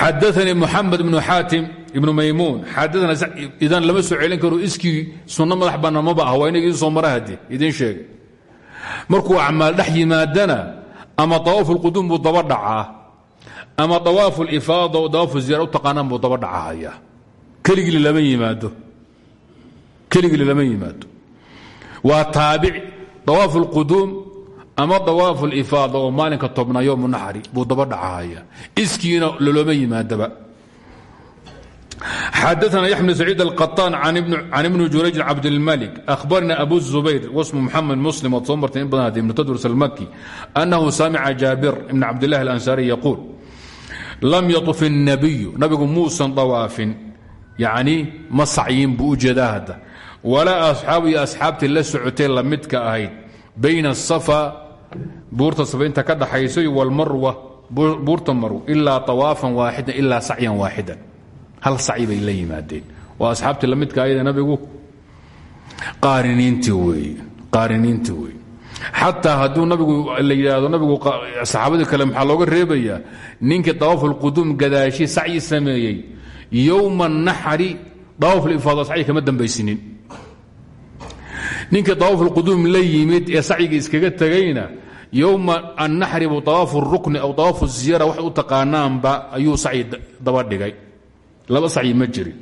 xadaanii muxamed bnu xaatim ibnu maymuun. Xadaana idan lama soo celin karo iskii sunno madax bannaan maba ah waa inag idin soo mara hade idiin sheegay. Markuu acmaal dhex yimaadana ama awaafu lquduum buu daba dhacaa ama awaafu lifaada oo dawaafu ziyara u taqaanaan buu daba dhacahaya keligii lama yimaado. Waa taabic. Awaafu lquduum ama awaafu lifaada oo maalinka tobnaa yowmu naxri buu daba dhacahaya iskiina lolooma yimaadaba xadaثna yaحya بن سacيid القطاn can ibni jurayjin cabdالmلك أhbarna abu الزubayr wsmu mxamed muslim ood soo martay in badan hadi ibn tadrs الmaki أnahu samica jaabir ibn cabdالlah الأnsari yaquul lam yaطuf الnabiyu nabigu muusan dawaafin yacni ma sacyin buu u jeedaa hadda walaa asxaabu iyo asxaabtii la socotay lamidka ahayd bayna الsafa buurta safaynta ka dhaxaysay wاlmarwa buurta marw ilaa طawaafan waaxidan ilaa sacyan waaxidan. Hal saci bay la yimaadeen. Waa asxaabtii lamidka ayada nabigu? Qaariniintii weeye qaariniintii weeye xataa hadduu nabigu la nabigu saxaabadii kale maxaa looga reebayaa ninkii dawaafulquduum gadaashi sacyi sameeyey. Yowma naxri dawaaflifaado sacyi kama dambaysinin ninkii waafquduum la yimid ee sacyiga iskaga tegayna yowma annaxri buu awaaf rukni aw awaaf ziyara waxay u taqaanaanba ayuu sacyi daba dhigay. Laba sacyi ma jirin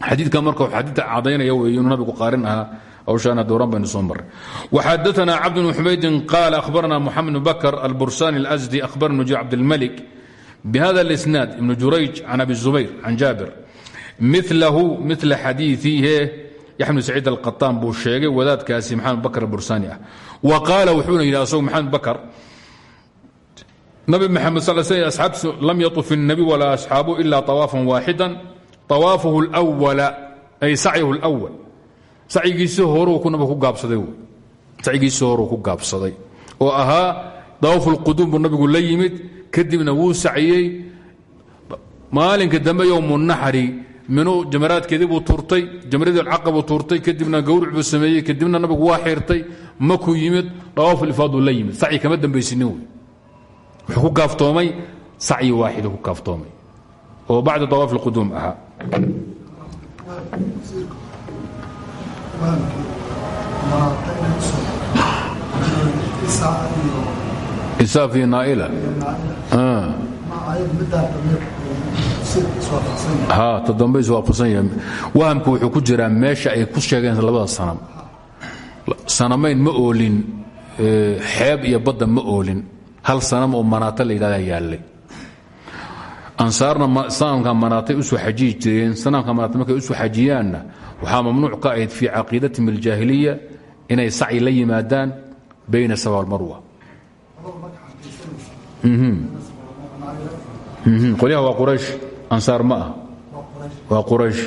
xadiika marka xadiita cadaynaya weey inuu nabigu qaarin ahaa hawshaana dowran baynu soo marray. Waxadaanaa cabd bn xumaydin qaal ahbaranaa moxamed bn bakr albursani alsdi ahbarani mujir cabdilmalik bhada اlisnaad ibn jurayj can abi zubayr can jaabir. Milahu mila xadiiihe yaxya bn saciid alqaطaan buu sheegay wadaadkaasi maxamed bakr albursani ah wa qaala wuxuuna yidhi asagu maxamed bakr nabi mxamed sal sl asxaabtiisu lam yaطuf الnabi walaa asxaabu ila طawaafa waaxida طawaafahu اlأwala ay sacyahu اlأwal sacyigiisii horuu ku nabigu ku gaabsaday sacyigiisii horuu ku gaabsaday oo ahaa dawaafu اlquduum buu nabigu la yimid kadibna wuu saciyey maalinka dambe yowmu naxri minuu jamaraadkeedii buu tuurtay jamradii alcaqa buu tuurtay kadibna gowruc buu sameeyey kadibna nabigu waa xirtay makuu yimid dawaafu ifaaduu la yimid. Sacyi kama dambaysinin wey. Wuxuu ku kaaftoomay sacyi waaxidu ku kaaftoomay. Oo bacda dawaaf اlquduum ahaa isaaf iyo naaila. Ha toddoba iswaafaqsan yahay wahamku wuxuu ku jiraa meesha ay ku sheegeen labada sanam sanamayn ma oolin xeeb iyo badda ma oolin. Hal sanam oo manaata la yidhahda yaallay ansaarna sanamka manaatay u soo xajiyi sanamka manaata markay u soo xajiyaanna waxaa mamnuuc ka ahayd fii caqiidatihim aljaahiliya inay sacyi la yimaadaan bayna safa almarwa qolyaha waa quraysh ansaar ma ah waa quraysh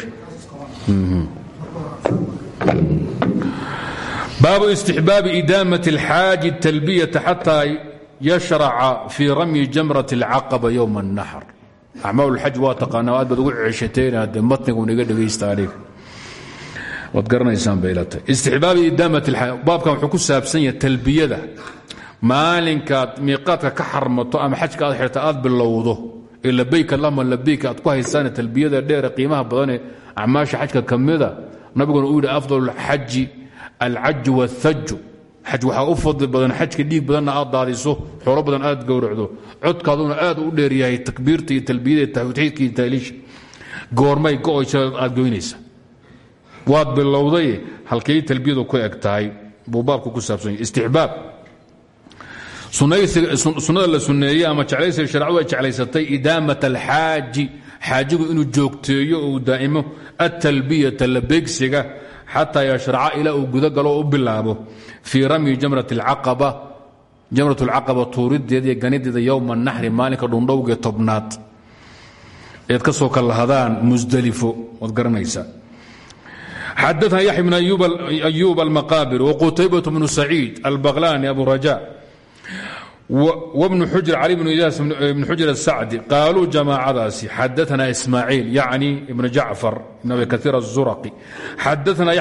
baabu istixbaabi idaamat اlxaaji talbiyata xataa yashraca fii ramyi jamrat اlcaqaba ywma الnaxr acmaal اlxaj waa taqaana aad baad ugu ceshateen de matnigu naga dhegaysta aniga waad garanaysaan bay ilatay istixbaabi idaamat baabkan wuxuu ku saabsan yahay talbiyada maalinkaad miiqaadka ka xarmato ama xajka aad xirta aad bilowdo ee labayk allahuma labayk aad ku haysaan talbiyada dheere qiimaha badanee acmaasha xajka ka mida nabiguna uu yidhi afdal xaji alcaju wathaju xaj waxaa u fadli badan xajka dhiig badanna aad daadiso xoolo badan aad gowracdo. Codkaaduna aad u dheeryahay takbiirta iyo talbiyada tawxiidka iyo taaliisha. Goormay go'oysa aad goynaysa. Waad bilowday halkay talbiyadu ku eg tahay buu ku saabsan istixbaab sunnada la sunneeyey ama jeclaysiga sharcadu ay jeclaysatay idaamat alxaaji xaajigu inuu joogteeyo oo uu daa'imo atalbiyata labeegsiga xataa yashraca ilaa uu gudagalo oo u bilaabo. Fii ramyi jamrat alcaqaba tuurideeda iyo ganideeda yowma naxri maalinka dhundhowgee tobnaad. Eed ka soo kalahadaan musdelifo waad garanaysaa. Xadaثna yaxya bn ayub almaqaabir wqutaybaة bnu saciid albaqlani abu raja wbn xujr cali bn iyaas ibn xujr asacdi qaaluu jamaacadaasi xadaana ismaaciil yacni ibn jacfar ibn abi kaiir azuraqi xadaana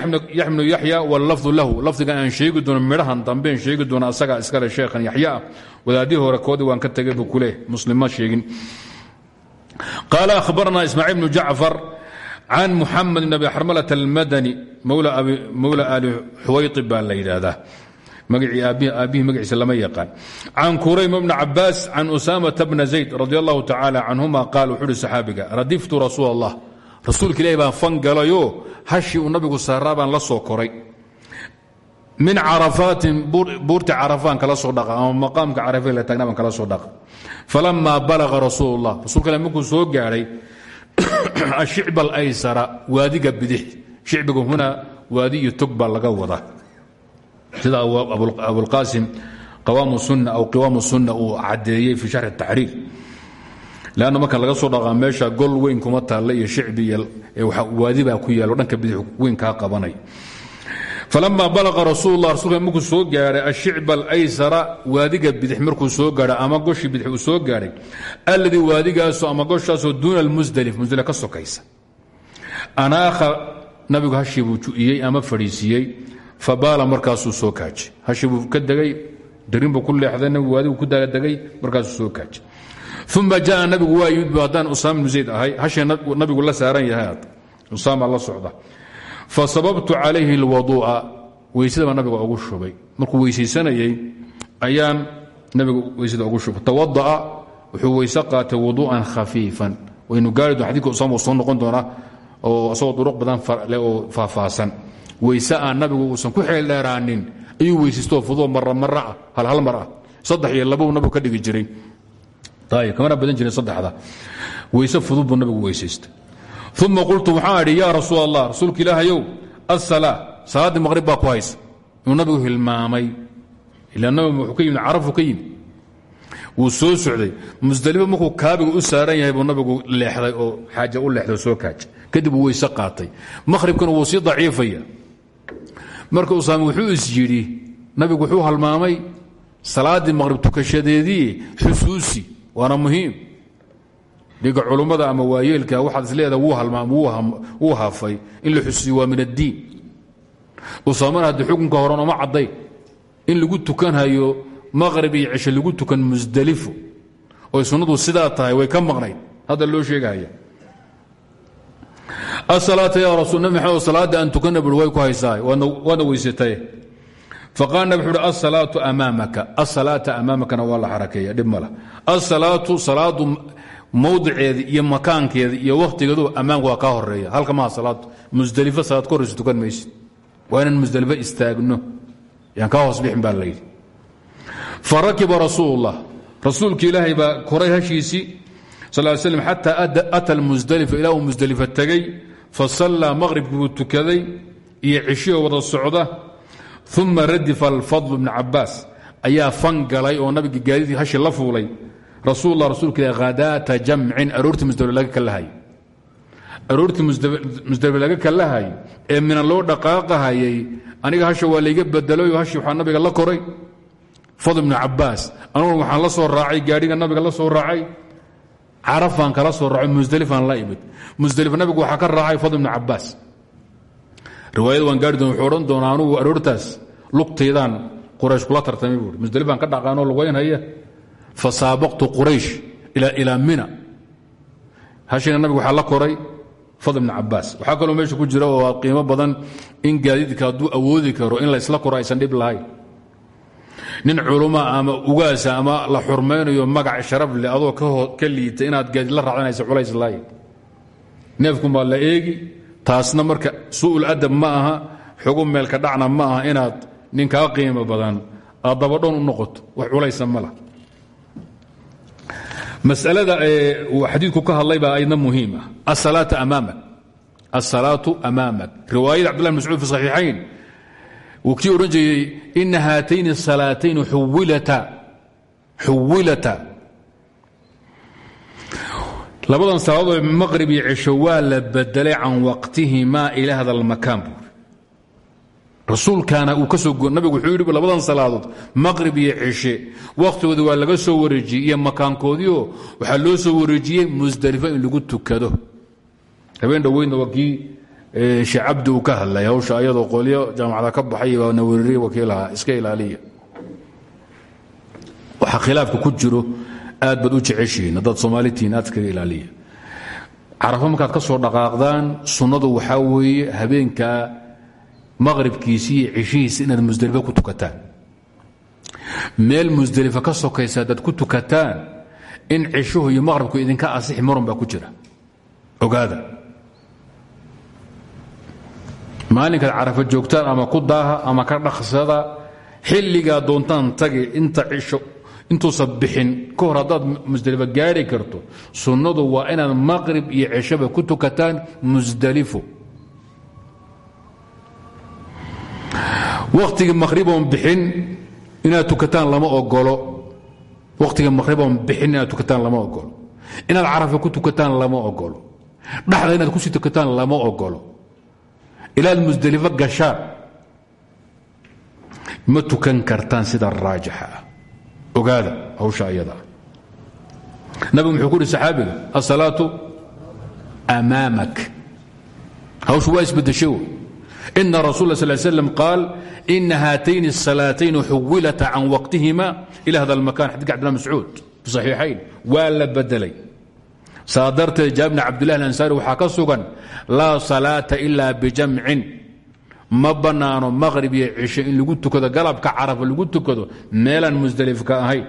yaxmnu yaxya wallafdu lahu. Lafdigan aan sheegi doono midhahan damben sheegi doono asagaa iskale sheekhan yaxyaa wadaadihii hore koodii waan ka tegay buu ku leh muslim ma sheegin. Qaala ahbaranaa ismaaciil bnu jacfar can muxamed bn abi xarmalata almadani mowla ali xuwayib baa la yidhaahdaa aabihii magaciisa lama yaqaan. Can kuraym bni cabaas can usaamata bna zayd radi allahu tacaala canhuma qaal wuxuu radiftu rasuul allah rasuulka ilahi baan fangalayoo hashii nabigu saaraa la soo koray. Min carafaatin buurti carafaan kala soo dhaqa ama maqaamka carafe la taagna baan kala soo dhaqa. Falamaa balaga rasuul allah rasuulka ilahi soo gaadhay ashicb alaysara waadiga bidix. Shicbiga huna waadi iyo tog baa laga wadaa sida aw qiwaamu sunna uu caddeeyey fi sharxi taxriir lanna marka laga soo dhaqaa meesha gol weyn kuma taalla iyo shicbi waadi baa ku yaalo dhanka bidix weyn kaa qabanay. Falama balaqa rasuul la rasulka markuu soo gaadhay ashicb alaysara waadiga bidix markuu soo gaadhay ama goshii bidix uu soo gaadhay alladii waadigaasoo ama goshaasoo duuna almusdalif musdalif ka sokaysa. Anaakha nabigu hashii buu ju'iyey ama fadhiisiiyey fabaala markaasuu soo kaajay hashii buu ka degay darinbuu ku leexday waadigu ku daladegay markaasuu soo kaajay uma jaa nabigu waa yimid bu haddaan zayd ahay hashii nabigu la saaran yahay usaama la socda. Fasababtu calayhi اlwaduu'a weysada baa ugu shubay. Markuu weysaysanayey ayaan nabiga weysada ugu shubay. Tawada'a wuxuu weyse qaatay wuduu'an khafiifan. Waynu gaari doon xadidka soo noqon doonaa oo isagoo duruq badan oo faahfaahsan weyse aan nabigu uusan ku xeel dheeraanin ayuu weysaystooo fudoo mara mara ah hal hal mar ah. Saddex iyo labou nabigu ka dhigi jiray. Ayb kamana badan jirin saddexda. Weyse fudud buu nabigu weysaystay. Uma qultu waxaan idhi yaa rasuul allah rasuulka ilaahayow asala salaaddii maqrib baa nabigu hilmaamay. Ila nabigu wuxuu ka yimid wuu soo socday. Musdalifa markuu kaabiga u saaran yahay buu nabigu leexday oo xaaja u leexday oo soo kaajay. Kadib uu weyse qaatay. Maqhribkana wuu sii daciifaya marka usaame wuxuu is yidhi nabigu wuxuu halmaamay salaaddii maqhrib tukashadeedii xusuusi waana muhiim. Dhiga culummada ama waayeelka waxaad isleedaha wuu hafay in la xusiyo waa min addiin. Usaamana haddii xukunka horan oma cadday. In lagu tukanhayo maqrib iyo cishe lagu tukan musdelifo oy sunnadu sidaa tahay way ka maqnayd. Hadda loo sheegahaya salaadda aan tukana bui way ku haysaa waadna weysataye faqaal nabi wuxu uhi asalaatu amaamaka. Asalaata amaamakana waa la xarakeeya dhib mala asalaatu salaadu mawdiceeda iyo makaankeeda iyo wakhtigeedu ammaanku waa kaa horreeya halka maha salaad musdelifo salaad ka horreysa tukan maysid. Waa inaan musdelifo istaagno. Yaan kaa hoos bixin baa layidhi fa rakiba rasuulullah. Rasuulki ilaahay baa xataa ata almusdelifa ilaa uu musdelifa tegey fa sallaa maqhribkii buu tukaday iyo cishio wada socda uma radifa alfadl bni cabaas ayaa fan galay oo nabiga gaadidii hashi la fuulay rasuullah rasuulka ila hadaata jamcin aroortii musdalifa laga kalahayo ee mina loo dhaqaaqahayay aniga hasha waa layga bedeloy hashi waxaa nabiga la koray fadl bni cabaas anuguna waxaan la soo raacay gaadhiga nabiga la soo raacay carafaan kala soo raaco musdelifaan la imid. Musdelif nabigu waxaa ka raacay fadl bni cabaas riwaayada waan gaari doon wuxuu odhan doonaa anugu lugtaydaan quraysh kula tartamay buui musdelifaan ka dhaqaanoo lugaynhaya fa saabaqtu quraysh ilaa mina. Hashina nabigu waxaa la koray fadl ibn cabaas waxaa kaloo meesha ku jira oo qiimo badan in gaadiidka hadduu awoodi karo in la isla koro aysan dhib lahayn nin culuma ama ugaasa ama la xurmaynayo magac sharaf leh adoo ka liita inaad gaadiid la raacdanaysa culays lahayn neefkunbaa la eegi taasna marka su'ul adab ma aha xogu meelka dhacna ma aha inaad nin kaa qiimo badan aad dabadhoon u noqoto wax culaysa ma lah masalada uu xadiidku ka hadlay baa ayadna muhiim ah. Asalaatu asalaatu amaamak riwaayada cabdullah bn mascuud fi saxiixayn kii odhan jirey ina haatayni salaatayn xuwilata labadan salaadood maqrib iyo cisho waa la bedelay can waqtihimaa ila hada almakaan buuri rasuulkaana uu ka soo nabigu wuxuu yidhi labadan salaadood maqrib iyo cishe wakhtigoodi waa laga soo wareejiyey iyo makaankoodiioo waxaa loo soo wareejiyey musdalifo in lagu tukado sheekh cabdi uu ka hadlay hawsha ayadoo qolyo jaamacada ka baxay baa naweeririye wakiilaha iska ilaaliya. Waxa khilaafka ku jiro aad baad u jeceshihiin haddaad soomaalitiin aad iskaga ilaaliya. Carafo markaad ka soo dhaqaaqdaan sunnadu waxaa weeye habeenkaa maqribkiisi iyo inaad musdelifo ku tukataan. Meel musdelifo ka sokaysa haddaad ku tukataan in cishuhu iyo maqribku idinka asixi muran baa ku jira. Ogaada maalinkaad carafo joogtaan ama ku daaha ama ka dhaqsada xilligaa doontaan tage inta cisho intuusan bixin ka hor haddaad musdelifo gaari karto sunnadu waa inaad maqrib iyo cishaba ku tukataan musdelifo wakhtiga maqhriboon bixin inaad tukataan lama ogolo wakhtiga maqhriboon bixin inaad tukataan lama ogolo inaad carafa ku tukataan lama ogolo dhaxda inaad ku sii tukataan lama ogolo ilaad musdelifo gashaan ma tukan kartaan sida raajixa ah ogaada hawsha ayadaa nabigu muxuu ku uhi saxaabiga asalaatu amaamak hawshu waa isbedesho ina rasul sl slam qaal ina haatayn الsalaatayn xuwilata can waqtihima ila hada اlmakan xadika cbdillah mascuud fi صaxiixayn waa la bedelay saa darteed jaabna cabdilah alansaari waxaa ka sugan laa salaata ila bijamcin. Ma bannaano maqrib iyo cisho in lagu tukado galabka carafa lagu tukado meelaan musdelif ka ahayn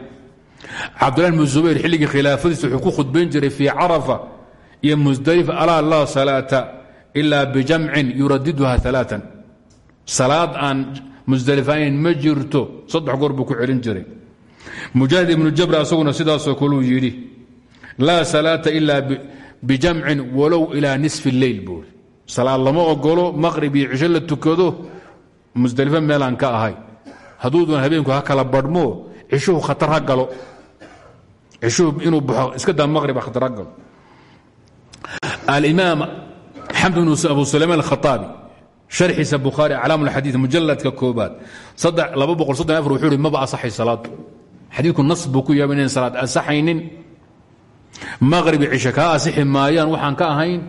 cabdullah bn zubayr xilligii khilaafadiisa wuxuu ku khudbayn jiray fii carafa iyo musdelif alaa laa salaata ila bijamcin yuradiduha aaaan salaad aan musdalifaanayn ma jirto saddex goor ku celin jiray. Mujaahid ibnu jabr asaguna sidaasoo kaluu yidhi laa salaata ila bijamcin walow ilaa nisfi اleyl buuri salaad lama ogolo maqrib iyo cisho la tukado musdelifo meelaan ka ahay. Hadduudan habeenku ha kala badhmo cishuhu khatar ha galo. Cishuhu inuu baxo iska daa maqrib khatar ha galo. Alimaam xamd bn abu sulaymaan alkhaaabi sharxiisa bukhaari aclaam alxadiid mujaladka koobaad wuxuu hi maba asaxay salaadu xadiidku nas buu ku yaaba inayn salaad asaxaynin maqribi cishe kaa asixi maayaan waxaan ka ahayn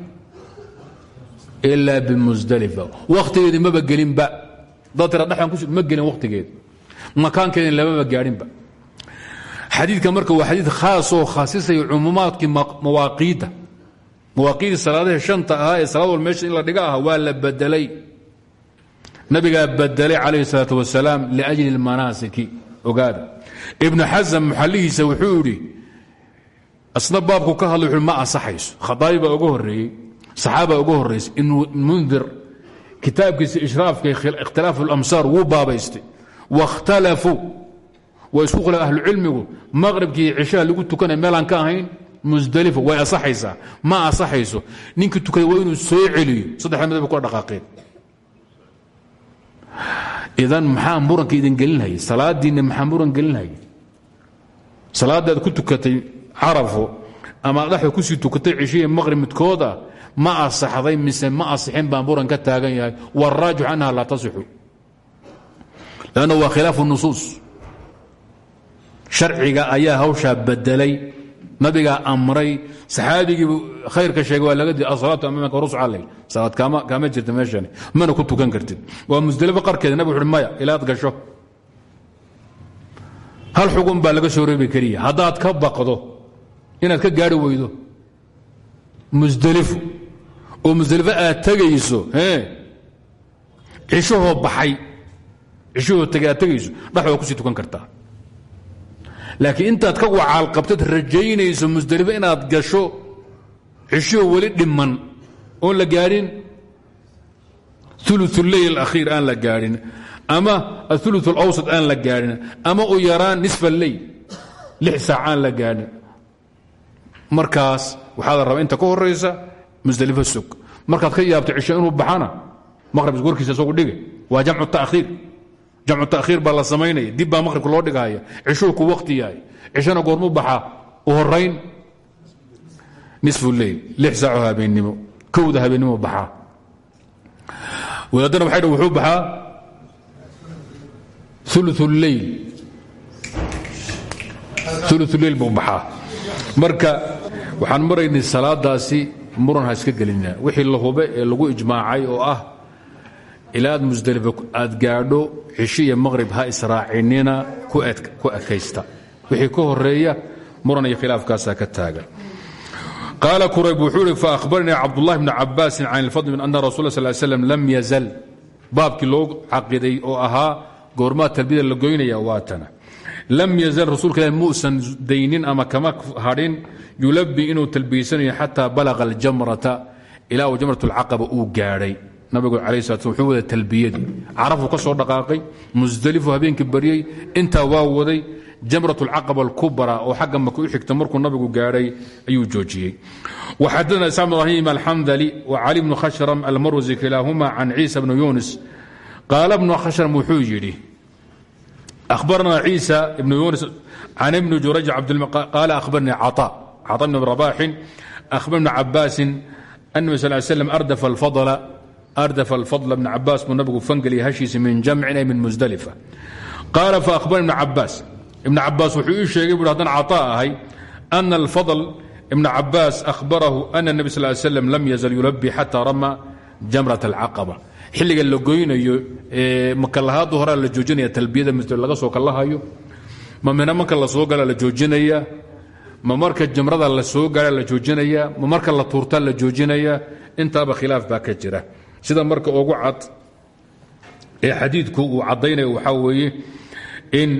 ilaa bimusdalifa wakhtigeedii maba gelinba. Dad tira dhaxan kus ma gelin wakhtigeedi makaankeedin lamaba gaadhinba. Xadiidka marka waa xadiid khaasoo khasisaya cumuumaadkii mawaaqiidda. Mawaaqiidii salaadaha shanta ahaa ee salaad wal meesha la dhiga aha waa la bedelay. Nabigaa bedelay calayhi salaat wasalaam liajli اlmanaasiki ogaada. Ibnu xasam muxallihiisa wuxuu idhi asna baabku ka hadlay wuxuu ma asaxayso khataabi baa uga horreeyey saxaabaa uga horraysay ibnu mundir kitaabkiisa ishraafka ikhtilaafu اlamsaar wuu baabaystay. Waاkhtalafuu waa isku khilaf ahlucilmigu maqribkii cishaha lagu tukanaya meelaan ka ahayn musdalifo way asaxaysaa ma asaxayso ninkii tukaday waa inuu soo celiyo. Saddexda midab kula dhaqaaqeen idan maxaa muranka idin gelinhaya salaadiinna maxaa muran gelinhaya salaadaad ku tukatay carafo ama dhexda ku sii tukatay cishiya maqrib midkooda ma asaxday mise ma asixin baa muran ka taagan yahay. Waraajix annaha laa tasixu. Lanna waa khilaafu nusuus. Sharciga ayaa hawshaa bedelay nabigaa amray saxaabigiibu khayrka sheegay waa laga di asalaatu amaamaka rusca leyl salaad kaama jirta meeshani mana ku tukan kartid. Waa musdelifo qarkeeda nabig wuxuhi maya ilaad gasho. Hal xugun baa laga soo reebi keliya. Haddaad ka baqdo inaad ka gaari weydo. Musdelifo oo musdelifo aad tegayso cishahoo baxay. Cishahoo tegay aad tegayso dhax waa ku sii tukan kartaa. Laakiin intaad ka wacaalqabtad rajaynayso musdelifo inaad gasho cishahoo weli dhiman oon la gaadhin? Uluuleyl alakhiir aan la gaadhin. Ama aulu alawsat aan la gaadhin. Ama u yaraan nisfa leyl lix saac la gaadhin markaas waxaa la rabaa inta ka horaysa musdelifo sog markaad ka yaabto cisho inuu baxana maqhribs warkiisa isagu dhige. Waa jamcu takhiir. Jamcu takhiir baa la samaynaya. Dib baa maqhribka loo dhigahaya cishuu ku wakti yahay. Cishona goormuu baxaa u horayn nisfu leyl lix saaco habeennimo. Kowda habeennimo baxaa wadaadana waxay dhan wuxuu baxaa ululeyl ululeyl buu baxaa. Marka waxaan maraynay salaadaasi muran ha iska gelina wixii la hube ee lagu ijmaacay oo ah ilaad musdelifo aad gaadho cisho iyo maqhrib ha israacinina ku ekaysta wixii ka horreeya muran iyo khilaafkaasaa ka taagan qaala kurayb wuxuu ihi faahbarnii cabdullahi bni cabaasin can ilfadl min ana rasul sal slam lam yazal. Baabkii loo caqiday oo ahaa goormaa talbiyada la goynaya waatana lam yazal rasuulka ilahi muusan daynin ama kama hadhin yulabi inuu talbiysanayo xataa balaqa aljamrata ilaa uu jamrat alcaqaba uu gaadhay. Nabigu calayh slat slam wuxuu wada talbiyadii carafuu ka soo dhaqaaqay musdalifu habeenkii baryey intaa waa waday jamrat alcaqaba alkubra oo xagga maka u xigta markuu nabigu gaadhay ayuu joojiyey. Waxadana isxaaq bn ibrahim alxamdali wacali bnu khashram almarwasi kilaahuma can ciisa bni yunis. Qaala bnu أخبرنا عيسى بن يونس عن ابن جريج عبد قال أخبرني عطاء عطاء بن رباح أخبرنا ابن عباس النبي صلى الله عليه وسلم أردف الفضل أردف الفضل ابن عباس من نبي فنقلي هشيس من جمعنا من مزدلفة قال فأخبرنا ابن عباس ابن عباس وحيو الشيء يقول هذا عطاء هي أن الفضل ابن عباس أخبره أن النبي صلى الله عليه وسلم لم يزل يلبي حتى رمى جمرة العقبة xilliga la goynayo makalahaadu horaa la joojinaya talbiyada mid laga soo kalahayo ma mina marka la soo gala la joojinaya ma marka jamrada la soo gala la joojinaya ma marka la tuurta la joojinaya intaaba khilaaf baa ka jira. Sida marka ugu cad ee xadiidku uu caddaynaya waxaa weeye in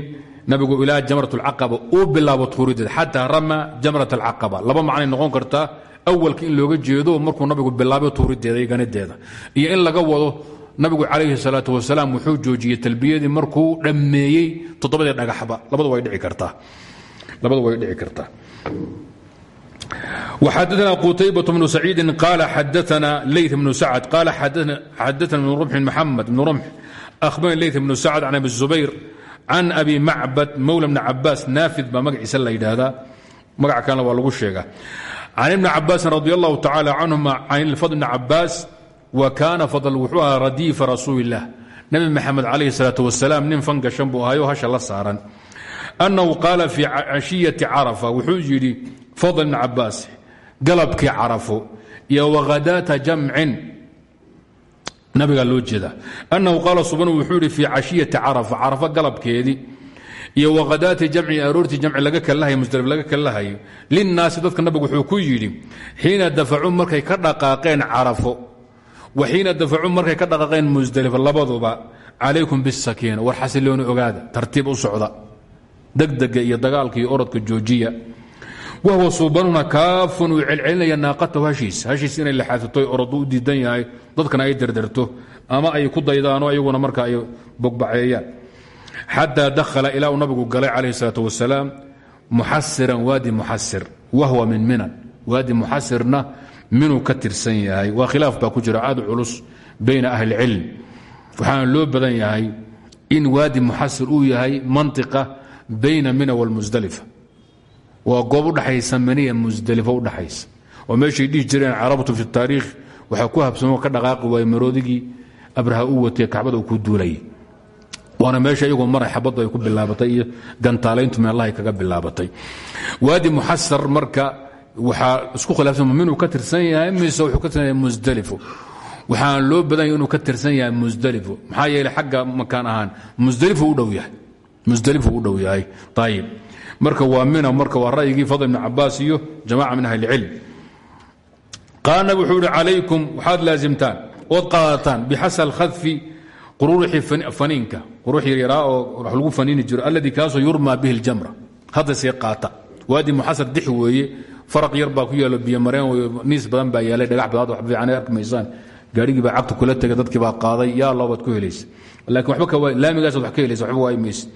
nabigu ilaa jamrat alcaqaba uu bilaabo tuurideed xataa rama jamrat alcaqaba laba macnay noqon kartaa awalka in looga jeedo markuu nabigu bilaabay tuurideeda iyo ganideeda iyo in laga wado nabigu calayhi salaatu wasalaam wuxuu joojiyey talbiyadii markuu dhammeeyey toddobadii dhagaxba labadu way dhici kartaa labadu way dhici kartaa وxadثna qتyبة بن سعيid قال xadثna lyث بن سعد قال xadثna بن رمح محمد بن رمح أخبرني ليث بن سعد عن أبي الزبير عن أبي معبد mولى بن cabاس ناafid baa magaciisa la yidhaahdaa magac kalena waa lagu sheega can ibni cabaasin radi allahu tacaala canhuma can ilfadl bni cabaas wa kaana fadl wuxuu ahaa radiifa rasuuli illah nebi maxamed calayhi salaatu wasalaam nin fangashan buu ahayo hasha la saaran annahu qaala fii cashiyati carafa wuxuu yidhi fadl bni cabaas galabkii carafo iyo wakhadaata jamcin nabigaa loo jeeda annahu qaala subanu wuxuu yidhi fii cashiyati carafa carafo galabkeedii iyo wahadaati jamci aroortii jamci laga kalahayo musdalif laga kalahayo linnaasi dadka nabigu wuxuu ku yidhi xiina dafacuu markay ka dhaqaaqeen carafo wa xiina dafacuu markay ka dhaqaaqeen musdalif labaduba calaykum bisakiina. War xasilooni ogaada tartiib u socda. Degdega iyo dagaalka orodka joojiya. Wahwa suubanuna kaafun uu celcelinaya naaqatahu hashiis. Hashiis inay laxaafito oradu u diidan yahay dadkana ay derderto ama ay ku daydaano ayaguna marka ay bogbaceeyaan xataa dahala ilaa uu nabigu galay calayh salaat wasalaam muxasiran waadi muxasir wahwa min minan. Waadi muxasirna minuu ka yahay. Waa khilaaf baa ku jira aad culus bayna ahli cilm. Waxaana loo badan yahay in waadi muxasir uu yahay mantiqa bayna mina walmusdalifa waa goob udhaxaysa maniya musdalifo udhaxaysa oo meeshay dhihi jireen carabtu fi taariikh waxaa ku habsamo ka dhaqaaqi waay maroodigii abraha u watay kacbada uu ku duulayay waana meesha iyagoo maray xabaddu ay ku bilaabatay iyo gantaalayntu meelahay kaga bilaabatay. Waadi muxasar marka waxaa isku khilaafsan minuu ka tirsan yahay mise wuxuu ka tirsan yahay musdalifo waxaan loo badanya inuu ka tirsan yahay musdalifo maxaa yeeley xagga makaan ahaan musdalifu u dhow yahay. Musdalifu u dhow yahay. Ayib marka waa mina marka waa ra'yigii fadl ibn cabaas iyo jamaca min ahli ilcilm qaana wuxuu ihi calaykum waxaad laasimtaan ood qaadataan bixasa alkhadfi quruuruxii faniinka quruux yaryaraa oo wax lagu faniini jiro alladii kaasoo yurmaa bihi اljamra hadda see qaata. Waadi muxasar dix weeye faraq yar baa ku yaalo biyomareen niis badan baa yaalay dhagax badan wax fiican arki maysaan gaarigii baa cagta kula tegay dadkii baa qaaday yaa loobaad ku helaysa laakiin waxba ka laamigaasaad wax ka helaysa waxba waa imaysa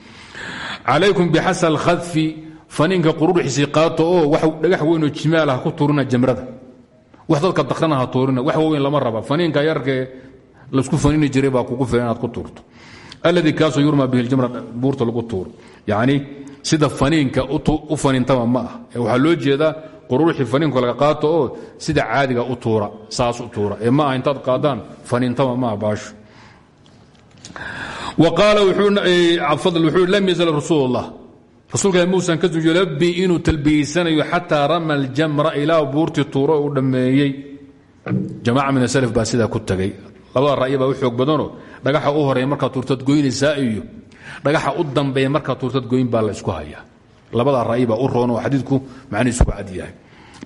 calaykum bixasa alkhadfi faniinka qururuxiisii qaato oo wax dhagax weynoo jimaal ah ku tuurina jamrada. Wax dadka dakrana ha wax waaweyn lama raba. Faniinka yarkee lasku fanini jiray baa kugu filan ku tuurto. Alladii kaasoo yurmaa bihi ljamra buurta lagu tuuro. Yacni sida faniinka u faniintama ma ah loo jeedaa quruuxii faniinka laga qaato oo sida caadiga u tuura saas u tuura. Ee ma ah intaad qaadaan faniintama ma ah baashu. Wuxuu lam yazal rasuulullah. Rasuulka muusan ka zuujiyo labbi inuu talbiyeyanayo xataa rama aljamra ilaa buurtii tuuro u dhammeeyey. Jamaaca min asalaf baa sidaa ku tagay labada ra'yi baa u xoog badanoo dhagaxa u horreeya markaad tuurtad goynaysaa iyo dhagaxa u dambeeya markaad tuurtad goyn baa la isku hayaa. Labada ra'yi baa u roon oo xadiidku macnihiisu ku cad yahay.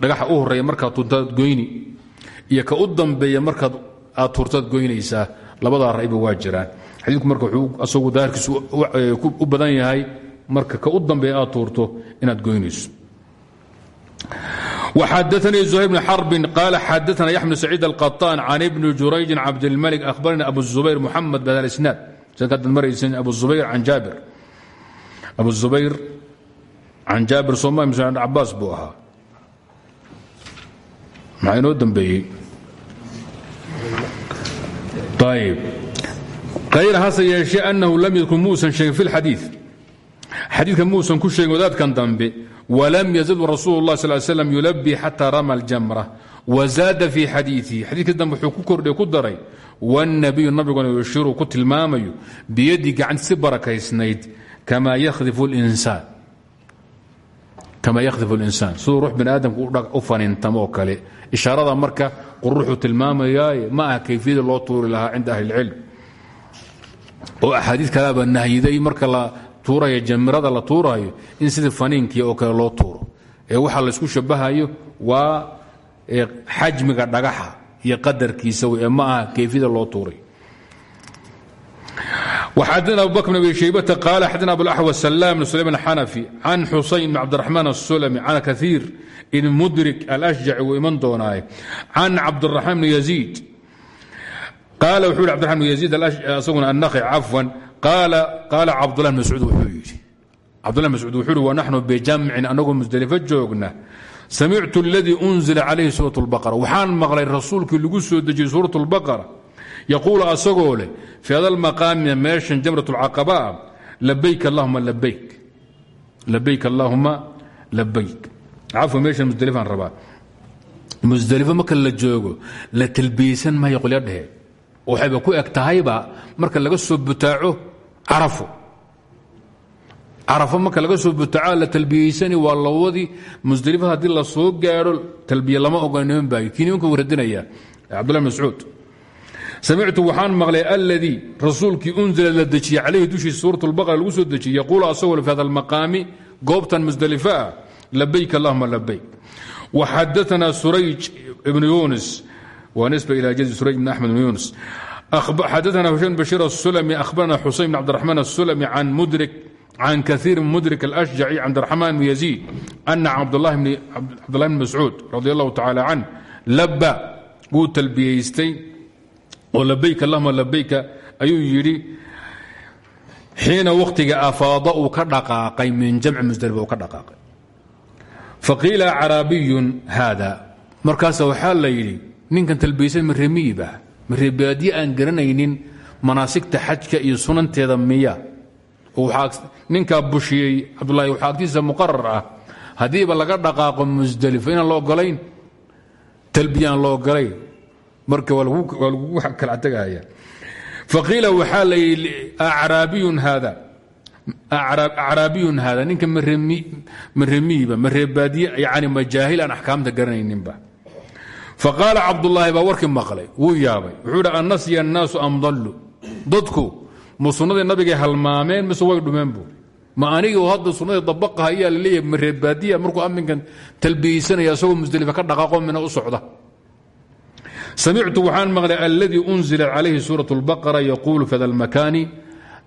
Dhagaxa u horreeya markaad tuurtad goyni iyo ka u dambeeya markaad aad tuurtad goynaysaa labadaa ra'yiba waa jiraan. Xadiidku marka wuxuu asagu daahirkiisu u badan yahay marka ka u dambeeya aad tuurto inaad goynayso وxadثnي زهير بن xرب قال xadثna يحيى بن سعيid القطان عن بن جurayج cabdالملك أخبرnي أبو الزبير محمد بhda الإسناad sad maraysa أبو الزبير عن jaaبir أبو الزبير عن jaaبir soma م cabaas buu ahaa maxaa inoo dambeeyey ayb ayr hase yeeshee أنhu lam ydkun muusan sheegin في الxadيiث xadiidka muusan ku sheegin wadaadkan dambe wlam yazid rasuul اlah sal slam yulabi xata rama اljamra wazaada fii xadiiihi xadiidka dambe wuxuu ku kordhay ku daray wاnabiyu nabiguna yushiru ku tilmaamayo biyadii gacanti si barakaysnayd kama yakhdif اlinsaan siduu ruux bani aadamku u faniintamo oo kale ishaarada marka quruxuu tilmaamayaaye ma aha kayfiyada loo tuuri lahaa cinda ahli اlcilm oo axaadiid kalaaba nahyiday marka la tuuraya jamirada la tuurayo in sidii faniinkii oo kale loo tuuro ee waxa laysku shabahayo waa xajmiga dhagaxa iyo qadarkiisa ee ma aha kayfiyada loo tuuray وxadna abu bكر بن abi شhaybة قال xadna abuاأحوى سلام بن سليم الxنفي عن xusayn بن cabdالرحمن السلمي عن كثيir بn mdرك الأشجع wuu iman doonaaye عن cabdالرحمن بن يزيد قال wuxuu hi cبدالرحمن بن يزيد isaguna النخي cafوا qaala cabdulahi bn mascuud wuxuu yidhi cabdulahi mascuud wuxuu yidhi wanaxnu bijamcin anagoo musdelifo joogna samictu aladii unzila calayhi suurat اlbaqara waxaan maqlay rasuulkii lagu soo dejiyey suurat اlbaqara yaquulu asagoo leh fii hada lmaqaami meeshan jamrat اlcaqaba ah labayk allahuma labayk labayk allaahuma labayk cafwa meeshan musdelifaan rabaa musdelifo marka la joogo la talbiyeysan maayo qolya dhehe waxayba ku eg tahayba marka laga soo butaaco carafo carafo marka laga soo butacaa la talbiyaysani waa lawadii musdalifa haddii la soo gaadho talbiya lama ogola niman baayo. Kii nimanka waradinaya cabdullahi mascuud. Samictu waxaan maqlay aladii rasuulkii unzila la dejiyey calayhi dushiisa suuratu lbaqara lagu soo dejiyey yaquulu asagoo fi hada almaqaami goobtan musdalifa ah labayk allahuma labayk waxadaanaa surayj ibnu yunis. Waa nisba ila jazi surayj ibn axmed ibnu yunis xadana hushan bashiir asulmi ahbarana xusayn bn cabdiraxmaan asulmi can kaiir bn mudrik alashjaci cabdiraxmaan bn yaziid ana cabdulahi bni mascuud radi allahu tacaala can laba wuu talbiyaystay oo labayk allahuma labayka ayuu yidhi xiina wakhtiga afaada uu ka dhaqaaqay min jamci musdaliba uu ka dhaqaaqay faqiila caraabiyun haada markaasa waxaa la yidhi ninkan talbiyaysay maremiyiba mareebaadiye aan garanaynin manaasigta xajka iyo sunanteeda miya. Ninkaa bushiyey cabdulahi waxaa agtiisa muqarar ah. Haddiiba laga dhaqaaqo musdelifo inaan la ogolayn talbiya aan la marka waa lagugu kala tegaya faqiila waxaa la yidhi acraabiyun haada. Acraabiyun haada. Ninka maremiiba mareebaadiye yani majaahil aan axkaamta garanayninba faqaala cabdulaahi baa warkii maqlay. Wuu yaabay. Wuxuu idhi annasiya annaasu am dallu. Dadku ma sunnadii nabigay halmaameen mise way dhumeen buuri ma anigii hadda sunnadii dabaqaha ayaa la leeyahay ma reerbaadiya markuu amminkan talbiyeysanaya isagoo musdelifa ka dhaqaaqo mina u socda? Samictu waxaan maqlay alladii unzilat calayhi suurat اlbaqara yaquulu fada lmakaani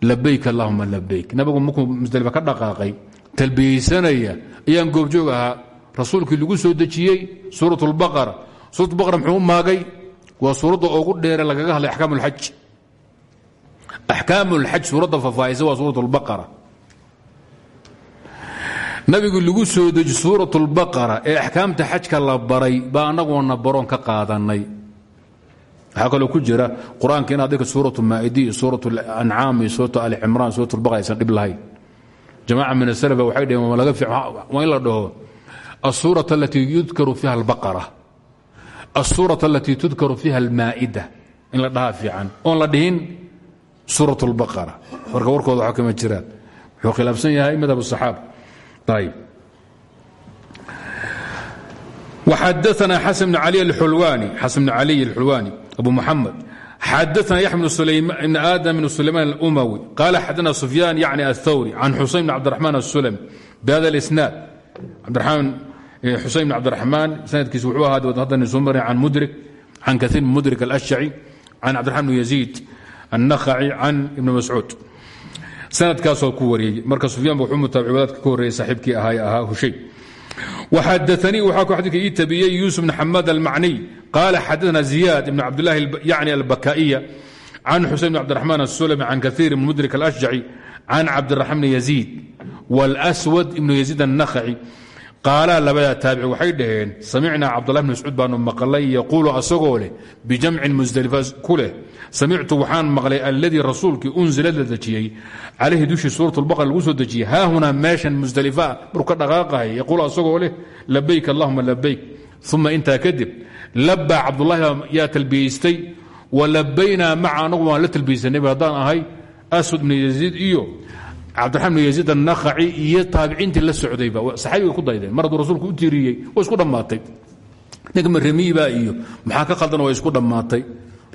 labayk allahuma labayk nabigu markuu musdelifa ka dhaqaaqay talbiyeysanaya ayaan goobjoog ahaa rasuulkii lagu soo suurat baqara muxuu u maagay waa suuradda ugu dheere lagaga hadlay axkaam اlxaj axkaam اlxaj suuradda fafaahisa waa suuraة اlbaqara nabigu lagu soo deji suuraة اlbaqara ee axkaamta xajka la baray baa anaguna baroon ka qaadanay waxaa kaloo ku jira qur-aanka inaad dhigta suuraة maaidi iyo suuraة ancaam iyo suurat alcimraan surat اlbaqara aysan dhib lahayn jamaca min aslfa waxay dhaheen waa in la dhaho الsuuraة alatii yudkaru fiiha اlbaqara الsuuraة alatii tudkaru fiiha اlmaa'ida in la dhahaa fiican oon la dhihin suuraة اlbaqara marka warkooda waxaa kama jiraan wuxuu khilaafsan yahay madhab الصaxaaba ayb وxadثna xaسن بن علي الxulwاني xaسن بن علي الxulwاني أبو محمد xadثna يحيى بن آdم بن سليمان الأموي قال xadثna سفyان يعني الثوري عن xuسين بن عبدالرحمن السلمي بhذا الإسناad xuسين بن عبدالرحمن سندkiis wxuu ahaa haddan soo mari عن mdرك عن كثير بن mdرك الأشعي عن عبدالرحمن بن يزيد النخعي عن iبن مسعوud sanadkaasoo ku wariyey marka sufyaan ba wuxuu mutaabici wadaadka ka horreeyey saaxiibkii ahaa ahaa hushay waxadaanii waxaa ku xadidka ii tabiyey yuusuf bn xamad almacniy qaala xadana ziyaad ibn cabdillahi yacni albakaiya can xusein bn cabdiraxmaan asulami can kaiir ibn mudrik alashjaci can cabdiraxmaan bn yaziid wاlswad ibnu yaziid annakhaci qaalaa labadaa taabici waxay dhaheen samicnaa cabdullah bn mascuud baanu maqlay yaquulu asagoo leh bijamcin musdalifa ku leh samictu waxaan maqlay alladii rasuulkii unzila la dejiyey calayhi dushii suurat lbaqara lagu soo dejiyey. Haahunaa meeshan musdalifaa maruu ka dhaqaaqahay yaquulu asagoo leh uma intaa kadib labbaa cabdulahi yaa talbiyeystay wa labaynaa maca anagu waan la talbiyeysanay haddaan ahay aswad bn yaziid iyo cabdiraxmaan bn yaziid annakhaci iyo taabiciintii la socdayba saxaabiga ku daydeen mar hadduu rasuulku u tiiriyey way isku dhammaatay. Ninka maremiibaa iyo maxaa ka khaldan way isku dhammaatay.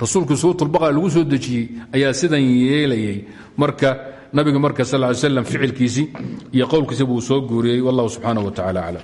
Rasuulkii suuratulbaqara lagu soo dejiyey ayaa sidan yeelayay. Marka nabiga marka sal ly slam ficilkiisii iyo qowlkiisi buu soo guuriyey wallahu subxaanah wa tacala aclam